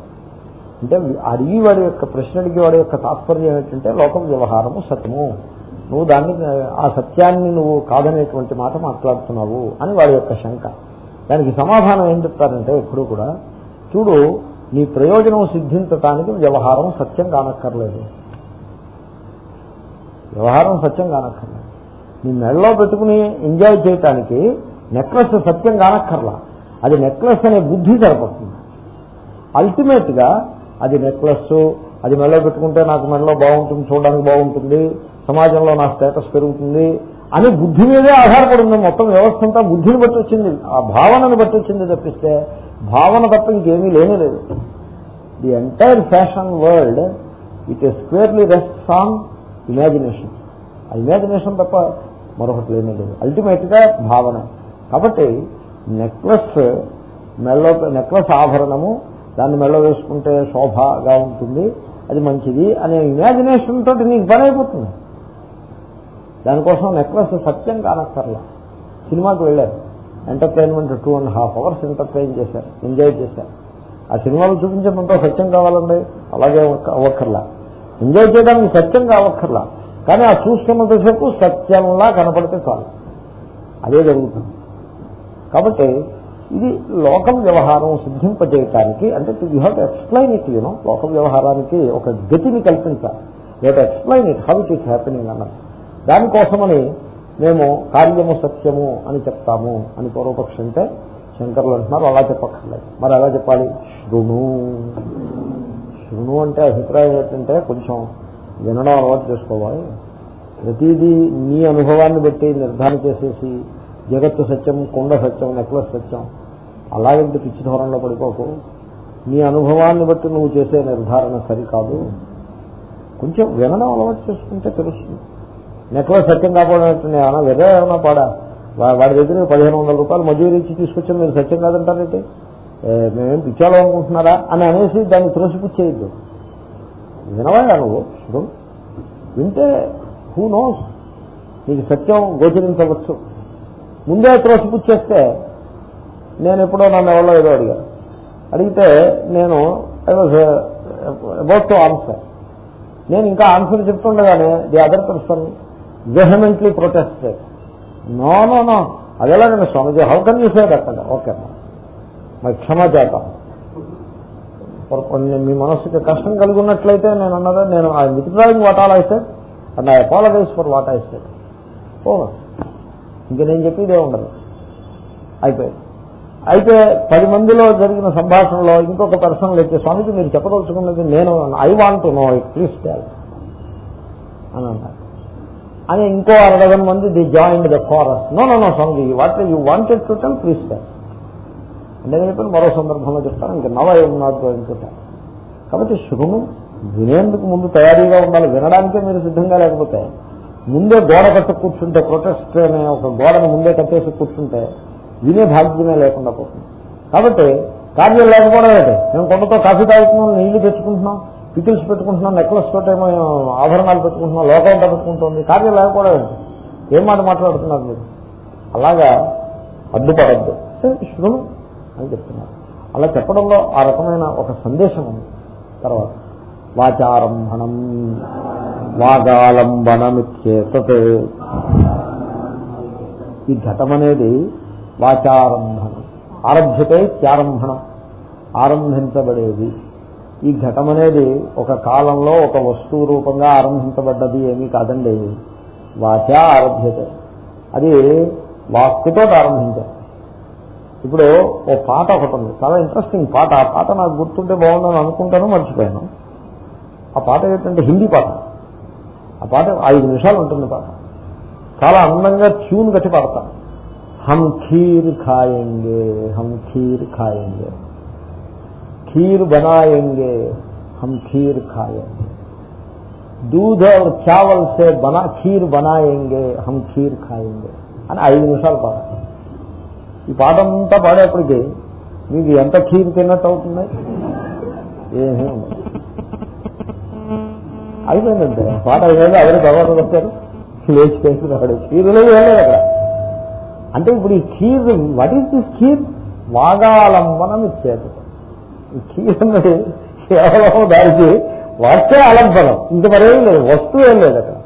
అంటే అడిగి వాడి యొక్క ప్రశ్న అడిగి వాడి యొక్క తాత్పర్యం ఏంటంటే లోక వ్యవహారము సత్యము. నువ్వు దాన్ని ఆ సత్యాన్ని నువ్వు కాదనేటువంటి మాట మాట్లాడుతున్నావు అని వాడి యొక్క శంక. దానికి సమాధానం ఏం చెప్తారంటే ఎప్పుడు కూడా చూడు నీ ప్రయోజనం సిద్ధించటానికి వ్యవహారం సత్యం కానక్కర్లేదు. వ్యవహారం సత్యం కానక్కర్లేదు. నీ మెడలో పెట్టుకుని ఎంజాయ్ చేయటానికి నెక్లెస్ సత్యం కానక్కర్లా. అది నెక్లెస్ అనే బుద్ధి సరిపడుతుంది. అల్టిమేట్గా అది నెక్లెస్ అది మెడలో పెట్టుకుంటే నాకు మెడలో బాగుంటుంది చూడడానికి బాగుంటుంది సమాజంలో నా స్టేటస్ పెరుగుతుంది అని బుద్ధి మీదే ఆధారపడింది మొత్తం వ్యవస్థ అంతా బుద్ధిని బట్టి వచ్చింది. ఆ భావనను బట్టి వచ్చింది తప్పిస్తే భావన తప్ప ఇంకేమీ లేనే లేదు. The entire fashion world it is squarely rest on imagination ఆ ఇమాజినేషన్ తప్ప మరొకటి లేనే లేదు. అల్టిమేట్గా భావన. కాబట్టి నెక్లెస్ మెల్లో నెక్లెస్ ఆభరణము దాన్ని మెల్ల వేసుకుంటే శోభగా ఉంటుంది అది మంచిది అనే ఇమాజినేషన్ తోటి నీకు పని అయిపోతుంది. దానికోసం నెక్లెస్ సత్యం కానక్కర్లా. సినిమాకి వెళ్ళారు. Entertainment two and half hours entertain చేశారు ఎంజాయ్ చేశారు. ఆ సినిమాలు చూపించేంత సత్యం కావాలండి అలాగే అవ్వక్కర్లా. ఎంజాయ్ చేయడానికి సత్యం కావక్కర్లా. కానీ ఆ చూస్తున్నంతసేపు సత్యంలా కనపడితే చాలు. అదే జరుగుతుంది. కాబట్టి ఇది లోక వ్యవహారం సిద్ధింపజేయటానికి అంటే you have to explain it you know లోక వ్యవహారానికి ఒక గతిని కల్పించాలి. You explain it how it is happening అన్నది. దానికోసమని మేము కార్యము సత్యము అని చెప్తాము అని పూర్వపక్షి అంటే శంకర్లు అంటున్నారు అలా చెప్పక్కర్లేదు. మరి ఎలా చెప్పాలి? శృణు. శృణు అంటే అభిప్రాయం ఏంటంటే కొంచెం వినడం అలవాటు చేసుకోవాలి. ప్రతిదీ నీ అనుభవాన్ని బట్టి నిర్ధారణ చేసేసి జగత్తు సత్యం కుండ సత్యం నెక్లెస్ సత్యం. అలాగంటే పిచ్చి ధోరణిలో పడిపోకు. నీ అనుభవాన్ని బట్టి నువ్వు చేసే నిర్ధారణ సరికాదు. కొంచెం వినడం అలవాటు చేసుకుంటే తెలుస్తుంది. నెక్లెస్ సత్యం కాకపోవడం ఏమన్నా వెదే ఏమన్నా పాడా? వాడి దగ్గర పదిహేను వందల రూపాయలు మజూరి ఇచ్చి తీసుకొచ్చాం మీరు సత్యం కాదంటారంటే మేమేం పిచ్చాలో అనుకుంటున్నారా? అని అనేసి దాన్ని త్రోసిపుచ్చేయద్దు. వినవా నువ్వు? ఇప్పుడు వింటే హూ నోస్ నీకు సత్యం గోచరించవచ్చు. ముందే త్రోసిపుచ్చేస్తే నేను ఎప్పుడో నన్ను ఎవరో ఏదో అడిగాను అడిగితే నేను I was about to answer నేను ఇంకా answer చెప్తుండగానే the other person vehemently protest no no no అదేలాగండి Swamiji how can you say that okay మరి క్షమాచేత కొన్ని మీ మనస్సుకి కష్టం కలిగి ఉన్నట్లయితే నేను అన్నదా నేను I withdrawing what all I and I apologise for what I said ఓ ఇంక నేను చెప్పేదే ఉండదు అయిపోయింది. అయితే పది మందిలో జరిగిన సంభాషణలో ఇంకొక పర్సన్ అయితే స్వామికి మీరు చెప్పదలుచుకున్నది నేను I want know it please tell అని అన్నారు. అని ఇంకో అరడజన్ మంది the join the chorus no no no Swami what you wanted to tell please tell నేను చెప్పాను మరో సందర్భంలో చెప్తాను ఇంకా నవ ఏమన్నారు అనుకుంటాను కాబట్టి శుభము వినేందుకు ముందు తయారీగా ఉండాలి వినడానికే మీరు సిద్ధంగా లేకపోతే ముందే గోడ కట్టు కూర్చుంటే ప్రొటెస్ట్ అనే ఒక గోడను ముందే కట్టేసి కూర్చుంటే వినే భాగ్యమే లేకుండా పోతుంది. కాబట్టి కార్యం లేకపోవడం ఏంటి? మేము కొండతో కాఫీ తాగుతున్నాం నీళ్ళు తెచ్చుకుంటున్నాం పికిల్స్ పెట్టుకుంటున్నాం నెక్లెస్ తోటేమో ఆభరణాలు పెట్టుకుంటున్నాం లోకం పెట్టుకుంటుంది. కార్యం లేకపోవడం ఏంటి? ఏం మాట మాట్లాడుతున్నారు మీరు? అలాగా అడ్డుపడద్దు. శృణు అని చెప్తున్నారు. అలా చెప్పడంలో ఆ రకమైన ఒక సందేశం ఉంది. తర్వాత వాచారంభణం. వాగాలంబనమిచ్చేతత్. ఈ ఘటం అనేది వాచారంభణం ఆరభ్యతే త్యారంభణం. ఆరంభించబడేది. ఈ ఘటం అనేది ఒక కాలంలో ఒక వస్తువు రూపంగా ఆరంభించబడ్డది ఏమీ కాదండి. వాచ ఆరభ్యతే. అది వాక్కుతో ఆరంభించారు ఇప్పుడు ఓ పాట ఒకటి ఉంది. చాలా ఇంట్రెస్టింగ్ పాట. ఆ పాట నాకు గుర్తుంటే బాగుందని అనుకుంటాను మర్చిపోయాను. ఆ పాట ఏంటంటే హిందీ పాట. ఆ పాట ఐదు నిమిషాలు ఉంటుంది పాట. చాలా అందంగా ట్యూన్ కట్టి పాడతాం. హమ్ ఖీర్ ఖాయంగే హమ్ ఖీర్ ఖాయంగే. ఖీర్ బనాయంగే హమ్ ఖీర్ ఖాయంగే. దూధ చావల్ సే బనా ఖీర్ బనాయంగే హమ్ ఖీర్ ఖాయంగే అని ఐదు నిమిషాలు పాడాలి ఈ పాట అంతా పాడేప్పటికీ మీకు ఎంత ఖీర్ తిన్నట్టు అవుతున్నాయి ఏమీ ఉండదు. అయిపోయిందంటే పాట అయిపోయింది ఎవరు తర్వాత వచ్చారు లేచి చేసినాడు రాడు వెళ్ళలేదు అక్కడ. అంటే ఇప్పుడు ఈ కీర్ వాట్ ఈస్ దిస్ కీర్? వాగాలంబనం ఇచ్చేది. ఈ కీర్ అన్నది కేవలం దానికి వచ్చే అలంబనం. ఇంక మరేం లేదు వస్తువు ఏం లేదు అక్కడ.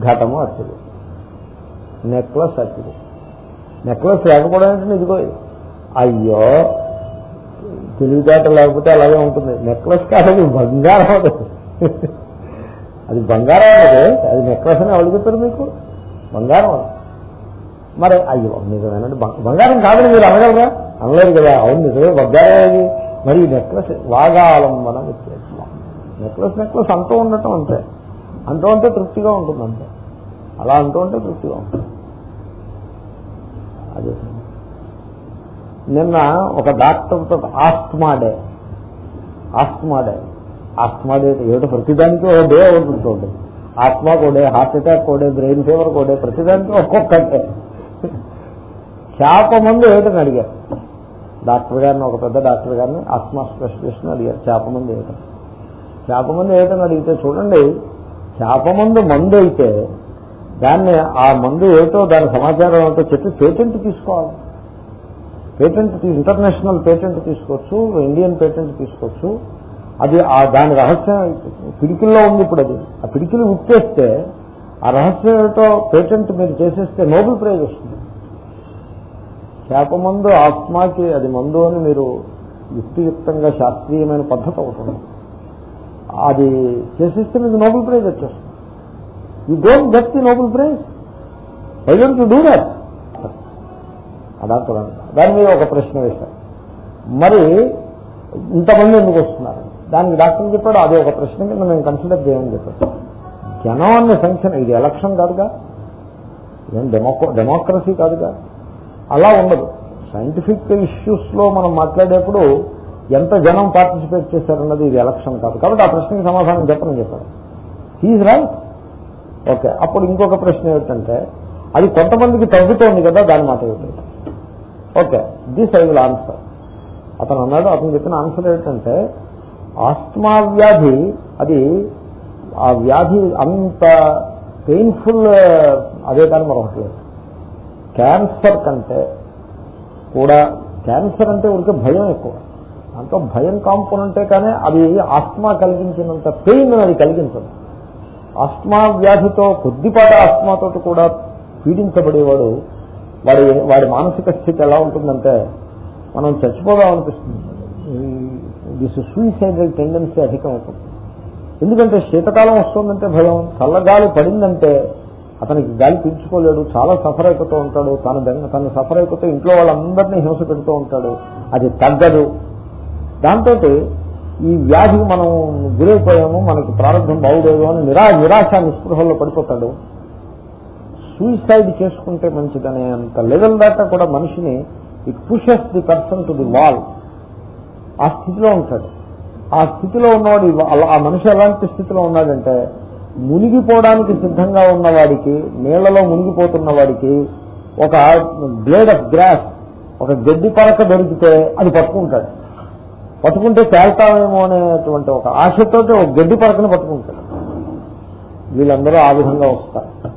ఘటము అచ్చుడు. నెక్లెస్ అచ్చుడు. నెక్లెస్ లేకపోవడం ఏంటంటే ఇదిగో అయ్యో తెలివితేట లేకపోతే అలాగే ఉంటుంది. నెక్లెస్ కాదు బంగారం అది. అది బంగారం అది అది నెక్లెస్ అని ఎవరు చెప్పారు మీకు? బంగారం. మరి అయ్యో నిజమేనండి బంగారం కాదని మీరు అనగలరా? అనలేదు కదా అవును నిజమే బంగారం అది మరి నెక్లెస్ వాగాలంబనం నెక్లెస్ నెక్లెస్ అంటూ ఉండటం అంతే. అంటూ ఉంటే తృప్తిగా ఉంటుంది అంతే. అలా అంటూ ఉంటే తృప్తిగా ఉంటుంది. అదే. నిన్న ఒక డాక్టర్తో asthma day. Asthma day day ఏమిటో? ప్రతిదానికి ఓ డే ఉంటుంది ఆత్మ కోడే హార్ట్ అటాక్ కోడే బ్రెయిన్ ఫీవర్ కోడే ప్రతిదానికి ఒక్కొక్కటే. చేప మందు ఏమిటని అడిగారు. డాక్టర్ గారిని ఒక పెద్ద డాక్టర్ గారిని ఆత్మ స్పెషలిస్ట్ అడిగారు. చేప మందు ఏమిటని చేప మందు ఏమిటని అడిగితే చూడండి చేప మందు మందు అయితే దాన్ని ఆ మందు ఏమిటో దాని సమాచారం ఏంటో చెప్పి పేటెంట్ తీసుకోవాలి. పేటెంట్ ఇంటర్నేషనల్ పేటెంట్ తీసుకోవచ్చు ఇండియన్ పేటెంట్ తీసుకోవచ్చు. అది ఆ దాని రహస్యం పిడికిల్లో ఉంది ఇప్పుడు అది. ఆ పిడికిలు ఉట్టేస్తే ఆ రహస్యం ఏమిటో పేటెంట్ మీరు చేసేస్తే నోబెల్ ప్రైజ్ వస్తుంది. శాపమందు ఆత్మాకి అది మందు అని మీరు యుక్తియుక్తంగా శాస్త్రీయమైన పద్ధతి అవుతుంది అది చేసేస్తే మీకు నోబెల్ ప్రైజ్ వచ్చేస్తుంది. You don't get the Nobel prize. Why don't you do that doctor దాని మీద ఒక ప్రశ్న వేశారు. మరి ఇంతమంది ఎందుకు వస్తున్నారు? దానికి డాక్టర్ చెప్పాడు అదే ఒక ప్రశ్న కింద మేము కన్సిడర్ చేయమని చెప్పాడు. జనం అనే సంఖ్యను ఇది ఎలక్షన్ కాదుగా ఇదేం డెమోక్ర డెమోక్రసీ కాదుగా అలా ఉండదు. సైంటిఫిక్ ఇష్యూస్లో మనం మాట్లాడేప్పుడు ఎంత జనం పార్టిసిపేట్ చేశారన్నది ఇది ఎలక్షన్ కాదు. కాబట్టి ఆ ప్రశ్నకి సమాధానం చెప్పని చెప్పాడు. హీజ్ రైట్ ఓకే అప్పుడు ఇంకొక ప్రశ్న ఏమిటంటే అది కొంతమందికి తగ్గుతోంది కదా దాని మాట ఏమిటంటే okay this I will answer అతను అన్నాడు అతను చెప్పిన ఆన్సర్ ఏంటంటే ఆస్మా వ్యాధి అది ఆ వ్యాధి అంత పెయిన్ఫుల్ అదే కానీ మరొకటి లేదు. క్యాన్సర్ కంటే కూడా క్యాన్సర్ అంటే ఊరికే భయం ఎక్కువ. దాంట్లో భయం కాంపోనంటే కానీ అది ఆస్మా కలిగించినంత పెయిన్ అది కలిగించదు. ఆస్మా వ్యాధితో కొద్దిపాటి ఆస్మాతో కూడా పీడించబడేవాడు వాడి వాడి మానసిక స్థితి ఎలా ఉంటుందంటే మనం చచ్చిపోదాం అనిపిస్తుంది దిస్ సూయిసైడల్ టెండెన్సీ అధికం అవుతుంది. ఎందుకంటే శీతకాలం వస్తుందంటే భయం. చల్లగాలి పడిందంటే అతనికి గాలి పీల్చుకోలేడు చాలా సఫర్ అయిపోతూ ఉంటాడు. తన తను సఫర్ అయిపోతే ఇంట్లో వాళ్ళందరినీ హింస పెడుతూ ఉంటాడు. అది తగ్గదు. దాంతో ఈ వ్యాధికి మనం గురైపోయాము మనకి ప్రారంభం బాగులేదు అని నిరా నిరాశ నిస్పృహల్లో పడిపోతాడు. సూయిసైడ్ చేసుకుంటే మంచిదనే అంత లెవెల్ దాకా కూడా మనిషిని it pushes the person to the wall ఆ స్థితిలో ఉంటాడు. ఆ స్థితిలో ఉన్నవాడు ఆ మనిషి ఎలాంటి స్థితిలో ఉన్నాడంటే మునిగిపోవడానికి సిద్ధంగా ఉన్నవాడికి నీళ్ళలో మునిగిపోతున్న వాడికి ఒక బ్లేడ్ ఆఫ్ గ్రాస్ ఒక గడ్డి పరక దొరికితే అది పట్టుకుంటాడు. పట్టుకుంటే తేల్తామేమో అనేటువంటి ఒక ఆశతో ఒక గడ్డి పరకను పట్టుకుంటాడు. వీళ్ళందరూ ఆ విధంగా వస్తారు.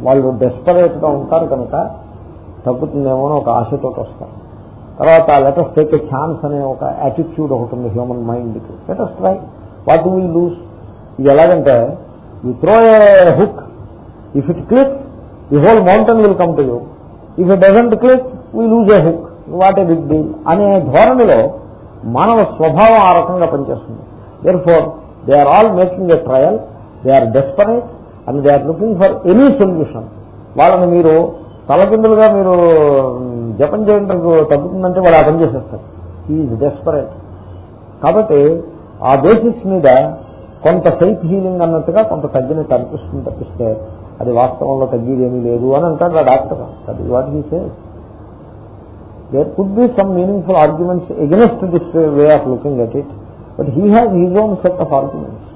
వాళ్ళు డెస్పరేట్గా ఉంటారు కనుక తగ్గుతుందేమో అని ఒక ఆశతో వస్తారు. తర్వాత లెటస్ టేక్ ఛాన్స్ అనే ఒక యాటిట్యూడ్ ఒకటి ఉంది హ్యూమన్ మైండ్కి let us try what will lose ఇది ఎలాగంటే you throw a hook if it click the whole mountain will come to you if it doesn't click we lose a hook what a big deal అనే ధోరణిలో మానవ స్వభావం ఆ రకంగా పనిచేస్తుంది. Therefore they are all making a trial they are desperate and they are looking for any solution వాళ్ళని మీరు తలకిందులుగా మీరు జపం చేయడం తగ్గుతుందంటే వాళ్ళు అర్థం చేసేస్తారు ఈజ్ డెస్పరేట్ కాబట్టి ఆ బేసిస్ మీద కొంత సెల్ఫ్ హీలింగ్ అన్నట్టుగా కొంత తగ్గినట్టు అనిపిస్తుంది తప్పిస్తే అది వాస్తవంలో తగ్గేదేమీ లేదు అని అంటాడు ఆ డాక్టర్. అది వాటి తీసే there could be some meaningful arguments against this way of looking at it but he has his own set of arguments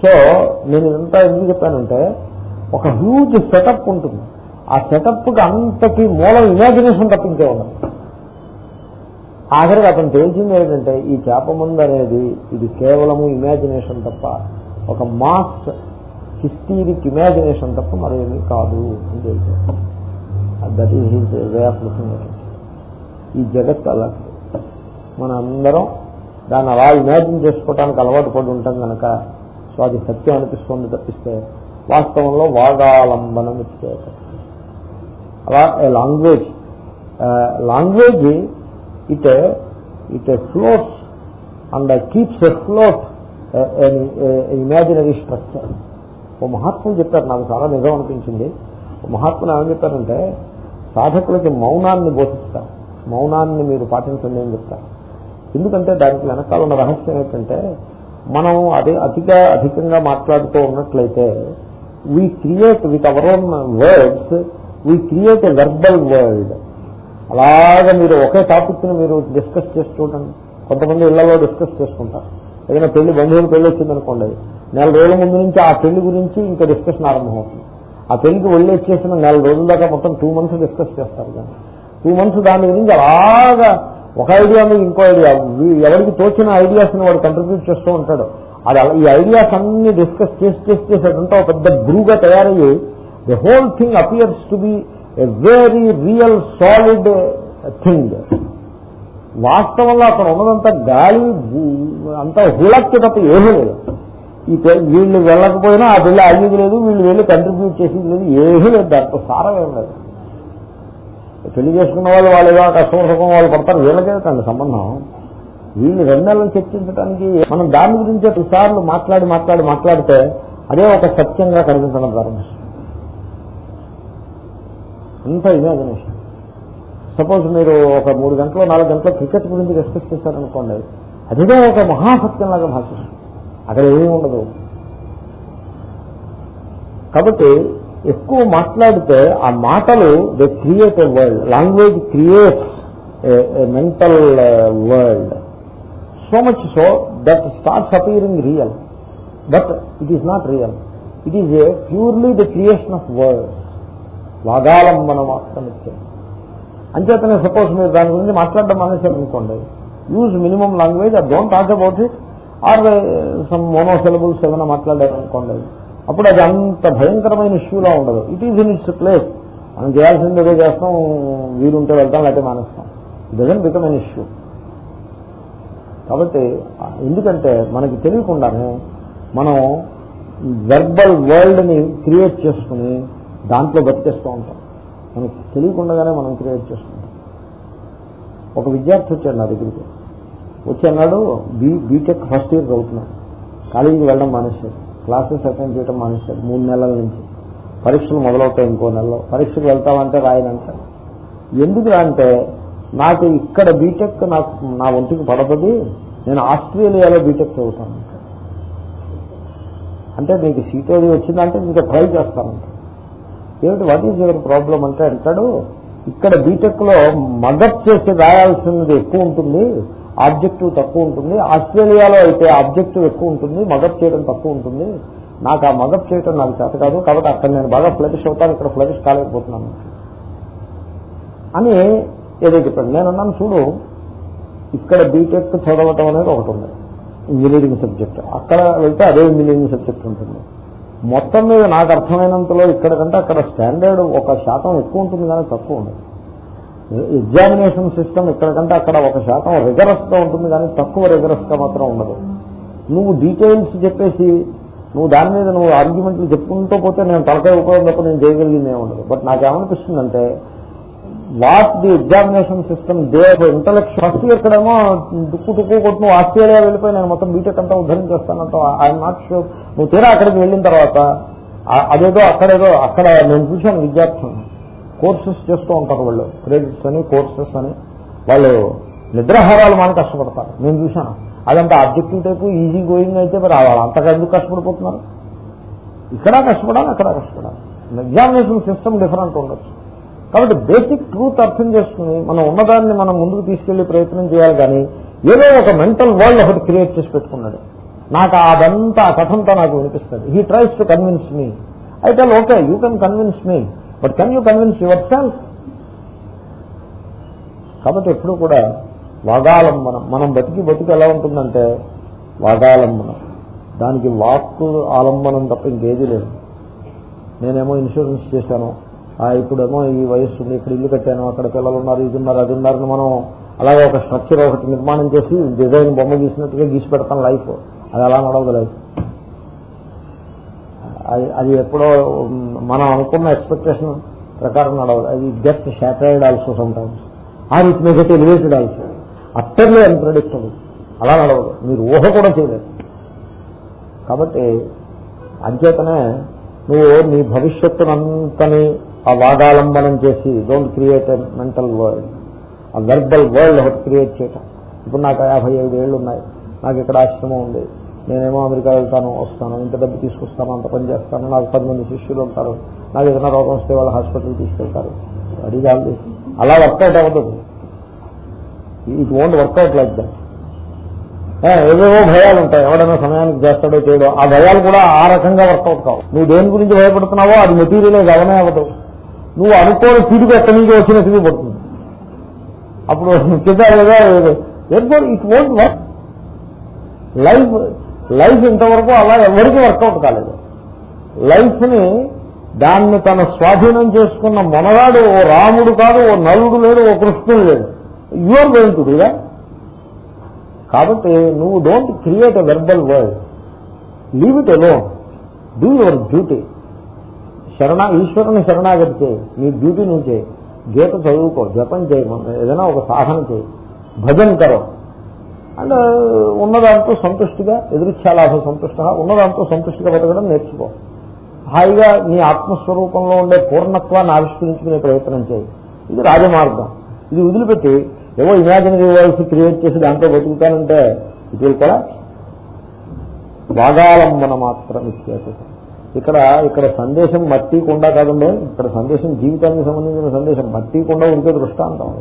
so నేను ఇదంతా ఎందుకు చెప్పానంటే ఒక హ్యూజ్ సెటప్ ఉంటుంది. ఆ సెటప్కి అంతకి మూలం ఇమాజినేషన్ తప్పించే ఉన్నది ఆఖరికి అతను తేల్చింది ఏంటంటే ఈ చేప మందు అనేది ఇది కేవలము ఇమాజినేషన్ తప్ప ఒక మాస్ హిస్టీరిక్ ఇమాజినేషన్ తప్ప మరేమీ కాదు అని తెలిసారు that is his way of looking ఈ జగత్ అలా మన అందరం దాన్ని అలా ఇమాజిన్ చేసుకోవడానికి అలవాటు పడి ఉంటాం కనుక సో అది సత్యం అనిపిస్తుంది తప్పిస్తే వాస్తవంలో వాగాలంబనం ఇచ్చేట అలా language language it it floats and keeps a float imaginary structure. ఓ మహాత్ములు చెప్పారు నాకు చాలా నిజం అనిపించింది. మహాత్ములు ఏమని చెప్పారంటే సాధకులకి మౌనాన్ని బోధిస్తారు. మౌనాన్ని మీరు పాటించండి అని చెప్తారు. ఎందుకంటే దానికి వెనకాల ఉన్న రహస్యం ఏంటంటే మనం అదే అతిగా అధికంగా మాట్లాడుతూ ఉన్నట్లయితే we create with our own words we create a verbal world అలాగా మీరు ఒకే టాపిక్ని మీరు డిస్కస్ చేసి చూడండి కొంతమంది ఇళ్ళలో డిస్కస్ చేసుకుంటారు. ఏదైనా పెళ్ళి బంధువులు పెళ్ళి వచ్చిందనుకోండి నెల రోజుల ముందు నుంచి ఆ పెళ్ళి గురించి ఇంకా డిస్కషన్ ఆరంభమవుతుంది. ఆ పెళ్ళికి వెళ్ళి వచ్చేసిన నెల రోజుల దాకా మొత్తం టూ మంత్స్ డిస్కస్ చేస్తారు కానీ టూ మంత్స్ దాని గురించి అలాగా ఒక ఐడియా మీద ఇంకో ఐడియా ఎవరికి తోచిన ఐడియాస్ని వాడు కంట్రిబ్యూట్ చేస్తూ ఉంటాడు. అది ఈ ఐడియాస్ అన్ని డిస్కస్ చేసి చేసి చేసి ఒక పెద్ద బ్రూగా తయారయ్యి The whole thing appears to be a very real solid thing వాస్తవంలో అక్కడ ఉన్నదంతా గాలి అంతా హుళక్కి తప్ప ఏమీ లేదు. ఈ వీళ్ళు వెళ్ళకపోయినా ఆ పిల్ల అయ్యేది లేదు వీళ్ళు వెళ్ళి కంట్రిబ్యూట్ చేసేది లేదు ఏమీ లేదు. దాంట్లో సారం ఏం లేదు. పెళ్ళి చేసుకున్న వాళ్ళు వాళ్ళు ఏదో కష్టం సుఖం వాళ్ళు పడతారు వీళ్ళకేదండి సంబంధం. వీళ్ళు రెండు నెలలు చర్చించడానికి మనం దాని గురించి ఒకసార్లు మాట్లాడి మాట్లాడి మాట్లాడితే అదే ఒక సత్యంగా కనిపించడం ప్రారంభిస్తుంది. అంత ఇమాజినేషన్. సపోజ్ మీరు ఒక మూడు గంటలు నాలుగు గంటలు క్రికెట్ గురించి డిస్కస్ చేశారనుకోండి అదిగా ఒక మహాసత్యంలాగా భాషిస్తుంది. అక్కడ ఏమీ ఉండదు. కాబట్టి ఎక్కువ మాట్లాడితే ఆ మాటలు they create a world language creates mental world so much so that starts appearing real but it is not real it is a purely the creation of words వాగాలంబన మాత్రం ఇచ్చేది అంచేతనే సపోజ్ మీరు దాని గురించి మాట్లాడడం మానేశారు అనుకోండి యూజ్ మినిమం లాంగ్వేజ్ అది don't talk about it or some monosyllables ఏమైనా మాట్లాడారు అనుకోండి అప్పుడు అది అంత భయంకరమైన ఇష్యూలా ఉండదు. It is in its place మనం చేయాల్సింది ఏదో చేస్తాం వీలుంటే వెళ్తాం లేకపోతే మానేస్తాం. డజన్ బికమ్ అన్ ఇష్యూ కాబట్టి ఎందుకంటే మనకి తెలియకుండానే మనం వెర్బల్ వరల్డ్ని క్రియేట్ చేసుకుని దాంట్లో బతికేస్తూ ఉంటాం. మనకి తెలియకుండానే మనం క్రియేట్ చేస్తుంటాం ఒక విద్యార్థి వచ్చాడు నా దగ్గరికి. వచ్చి అన్నాడు బీ బీటెక్ ఫస్ట్ ఇయర్ చదువుతున్నాడు. కాలేజీకి వెళ్ళడం మానేశాడు. క్లాసెస్ అటెండ్ చేయడం మానేశాడు. మూడు నెలల నుంచి. పరీక్షలు మొదలవుతాయి ఇంకో నెలలో. పరీక్షకు వెళ్తామంటే రాయనంటాడు ఎందుకు అంటే నాకు ఇక్కడ బీటెక్ నాకు నా ఒంటికి పడతది. నేను ఆస్ట్రేలియాలో బీటెక్ చదువుతాను అంటే మీకు సీట్ అది వచ్చిందంటే ఇంకా ట్రై చేస్తానంట ఏమిటి వాట్ ఈజ్ యువర్ ప్రాబ్లం అంటే అంటాడు ఇక్కడ బీటెక్లో మదత్ చేసి రాయాల్సినది ఎక్కువ ఉంటుంది ఆబ్జెక్టివ్ తక్కువ ఉంటుంది ఆస్ట్రేలియాలో అయితే ఆబ్జెక్టివ్ ఎక్కువ ఉంటుంది మదత్ చేయడం తక్కువ ఉంటుంది. నాకు ఆ మదత్ చేయడం నాకు చేత కాదు కాబట్టి అక్కడ నేను బాగా ఫ్లరిష్ అవుతాను ఇక్కడ ఫ్లరిష్ కాలేకపోతున్నాను. అని ఏదో చెప్పాడు. నేను అన్నాను చూడు ఇక్కడ బీటెక్ చదవటం అనేది ఒకటి ఉంది ఇంజనీరింగ్ సబ్జెక్ట్ అక్కడ వెళ్తే అదే ఇంజనీరింగ్ సబ్జెక్ట్ ఉంటుంది. మొత్తం మీద నాకు అర్థమైనంతలో ఇక్కడ కంటే అక్కడ స్టాండర్డ్ ఒక శాతం ఎక్కువ ఉంటుంది కానీ తక్కువ ఉండదు. ఎగ్జామినేషన్ సిస్టమ్ ఇక్కడ కంటే అక్కడ ఒక శాతం రిగరస్గా ఉంటుంది కానీ తక్కువ రిగరస్గా మాత్రం ఉండదు. నువ్వు డీటెయిల్స్ చెప్పేసి నువ్వు దాని మీద నువ్వు ఆర్గ్యుమెంట్లు చెప్పుకుంటూ పోతే నేను తలకాయ ఉపయోగం తప్ప నేను చేయగలిగిందే ఉండదు. But నాకేమనిపిస్తుందంటే what the examination system they intellectual first ఎక్కడేమో ఇక్కడేమో దుక్కు దుక్కు కొట్టు నువ్వు ఆస్ట్రేలియా వెళ్ళిపోయి నేను మొత్తం బీటెక్ అంతా ఉద్ధరించేస్తానంట ఐఎమ్ నాట్ షూర్ నువ్వు తీరా అక్కడికి వెళ్ళిన తర్వాత అదేదో అక్కడేదో అక్కడ నేను చూశాను విద్యార్థులు. కోర్సెస్ చేస్తూ ఉంటారు వాళ్ళు. క్రెడిట్స్ అని కోర్సెస్ అని. వాళ్ళు నిద్రాహారాలు మాని కష్టపడతారు. నేను చూశాను. అదంతా ఆబ్జెక్టివ్ టైపు ఈజీ గోయింగ్ అయితే మరి వాళ్ళు అంతగా ఎందుకు కష్టపడిపోతున్నారు? ఇక్కడ కష్టపడాలి అక్కడ కష్టపడాలి. ఎగ్జామినేషన్ సిస్టమ్ డిఫరెంట్ ఉండొచ్చు. కాబట్టి బేసిక్ ట్రూత్ అర్థం చేసుకుని మనం ఉన్నదాన్ని మనం ముందుకు తీసుకెళ్ళే ప్రయత్నం చేయాలి కానీ ఏదో ఒక మెంటల్ వరల్డ్ ఒకటి క్రియేట్ చేసి పెట్టుకున్నాడు. నాకు అదంతా ఆ కథంతా నాకు వినిపిస్తుంది. He tries to convince me I tell okay you can convince me but can you convince yourself కాబట్టి ఎప్పుడు కూడా వాగాలంబనం మనం బతికి బతికి ఎలా ఉంటుందంటే వాగాలంబనం. దానికి వాక్కు ఆలంబనం తప్ప ఇంకేది లేదు. నేనేమో ఇన్సూరెన్స్ చేశాను ఇప్పుడేమో ఈ వయస్సు ఇక్కడ ఇల్లు కట్టాను అక్కడ పిల్లలు ఉన్నారు ఇది ఉన్నారు అది ఉన్నారని మనం అలాగే ఒక స్ట్రక్చర్ ఒకటి నిర్మాణం చేసి డిజైన్ బొమ్మ గీసినట్టుగా గీసి పెడతాం లైఫ్. అది అలా నడవదు లైఫ్. అది అది ఎప్పుడో మనం అనుకున్న ఎక్స్పెక్టేషన్ ప్రకారం నడవదు. అది get shattered also some or it may get elevated also. Utterly unpredictable. అలా నడవదు. మీరు ఊహ కూడా చేయలేదు కాబట్టి అంచేతనే నువ్వు నీ భవిష్యత్తునంతని ఆ వాదాలంబనం చేసి డోంట్ క్రియేట్ మెంటల్ వరల్డ్ ఆ వెర్బల్ వరల్డ్ ఒకటి క్రియేట్ చేయటం. ఇప్పుడు నాకు యాభై ఐదు ఏళ్ళు ఉన్నాయి నాకు ఇక్కడ ఆశ్రమం ఉంది. నేనేమో అమెరికా వెళ్తాను వస్తాను ఇంత డబ్బు తీసుకొస్తాను అంత పని చేస్తాను నాకు పది మంది శిష్యులు ఉంటారు. నాకు ఏదైనా రోగం వస్తే వాళ్ళు హాస్పిటల్ తీసుకెళ్తారు. అడిగాలి అలా వర్కౌట్ అవ్వదు. It won't work out like that ఏవేవో భయాలు ఉంటాయి. ఎవడైనా సమయానికి చేస్తాడో చేయడో ఆ భయాలు కూడా ఆ రకంగా వర్కౌట్ కావు. నువ్వు దేని గురించి భయపడుతున్నావో అది మెటీరియల్ గమనే అవ్వదు. నువ్వు అనుకోని తిరిగి ఎక్కడి నుంచి వచ్చిన పడుతుంది. అప్పుడు it won't work life life ఇంతవరకు అలా ఎవరికి వర్కౌట్ కాలేదు. లైఫ్ని దాన్ని తన స్వాధీనం చేసుకున్న మనగాడు ఓ రాముడు కాదు ఓ నలుడు లేడు ఓ కృష్ణుడు లేడు. యువర్ గోయింగ్ టు కాబట్టి నువ్వు don't create a verbal world leave it alone do your duty శరణ ఈశ్వరుని శరణాగతి చేయి. నీ డ్యూటీ నువ్వు చేయి. గీత చదువుకో జపం చేయి ఏదైనా ఒక సాధన చేయి. భజన కరో. అండ్ ఉన్నదాంతో సంతుష్టిగా ఎదురుచ్ఛాలాభ సంతుష్ట ఉన్నదాంతో సంతుష్టిగా బతకడం నేర్చుకో. హాయిగా నీ ఆత్మస్వరూపంలో ఉండే పూర్ణత్వాన్ని ఆవిష్కరించుకునే ప్రయత్నం చేయి. ఇది రాజమార్గం. ఇది వదిలిపెట్టి ఏవో ఇమాజినరీ వరల్స్ క్రియేట్ చేసి దాంట్లో బతుకుతానంటే ఇది కూడా వాగాలంబన మాత్రం ఇచ్చేది ఇక్కడ ఇక్కడ సందేశం మట్టి కుండా కాదండి. ఇక్కడ సందేశం జీవితానికి సంబంధించిన సందేశం. మట్టి కుండా ఉంటే దృష్టాంతం.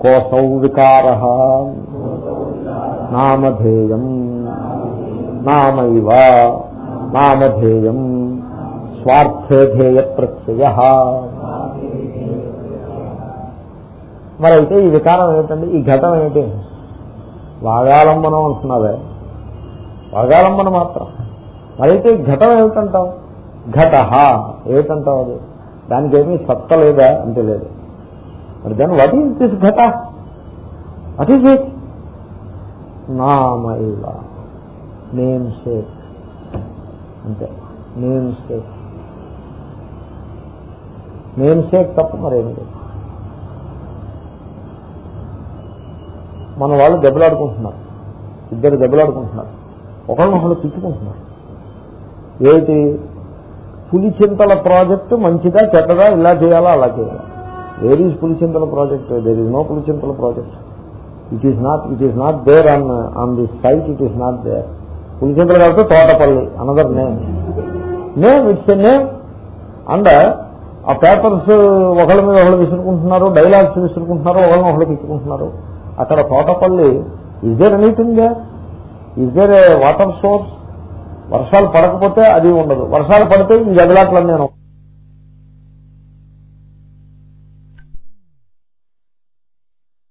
కోసౌ వికార. నామధేయం. నామైవ. నామధేయం. స్వార్థేధేయ ప్రత్యయ. మరైతే ఈ వికారం ఏమిటండి? ఈ ఘటన ఏమిటి? వాగాలంబనం అంటున్నావే. వాగాలంబన మాత్రం. మరైతే ఘటం ఏమిటంటాం ఘట ఏమిటంటాం అది? దానికి ఏమీ సత్త లేదా అంటే లేదు. మరి దాని వాట్ ఈజ్ దిస్ ఘట? వాట్ ఈజ్ ఇట్ నామైవ. నేమ్ సేక్ అంతే. నేమ్ సేక్ నేమ్ సేక్ తప్ప మరేమి లేదు. మన వాళ్ళు దెబ్బలాడుకుంటున్నారు. ఇద్దరు దెబ్బలాడుకుంటున్నారు. ఒకళ్ళు తిట్టుకుంటున్నారు. ఏమిటి పులిచింతల ప్రాజెక్టు మంచిదా చెడ్డదా? ఇలా చేయాలా అలా చేయాలా? Where is Pulichintala project there is no Pulichintala project. It is not it is not there on on the site it is not there Pulichintala కాబట్టి Thotapalli another name name it's a name and ఆ papers ఒకళ్ళ మీద ఒకళ్ళు విసురుకుంటున్నారు dialogues విసురుకుంటున్నారు ఒకళ్ళని ఒకళ్ళు తిట్టుకుంటున్నారు అక్కడ Thotapalli is there anything there is there a water source వర్షాలు పడకపోతే అది ఉండదు. వర్షాలు పడితే ఈ జగలాట్లన్నీ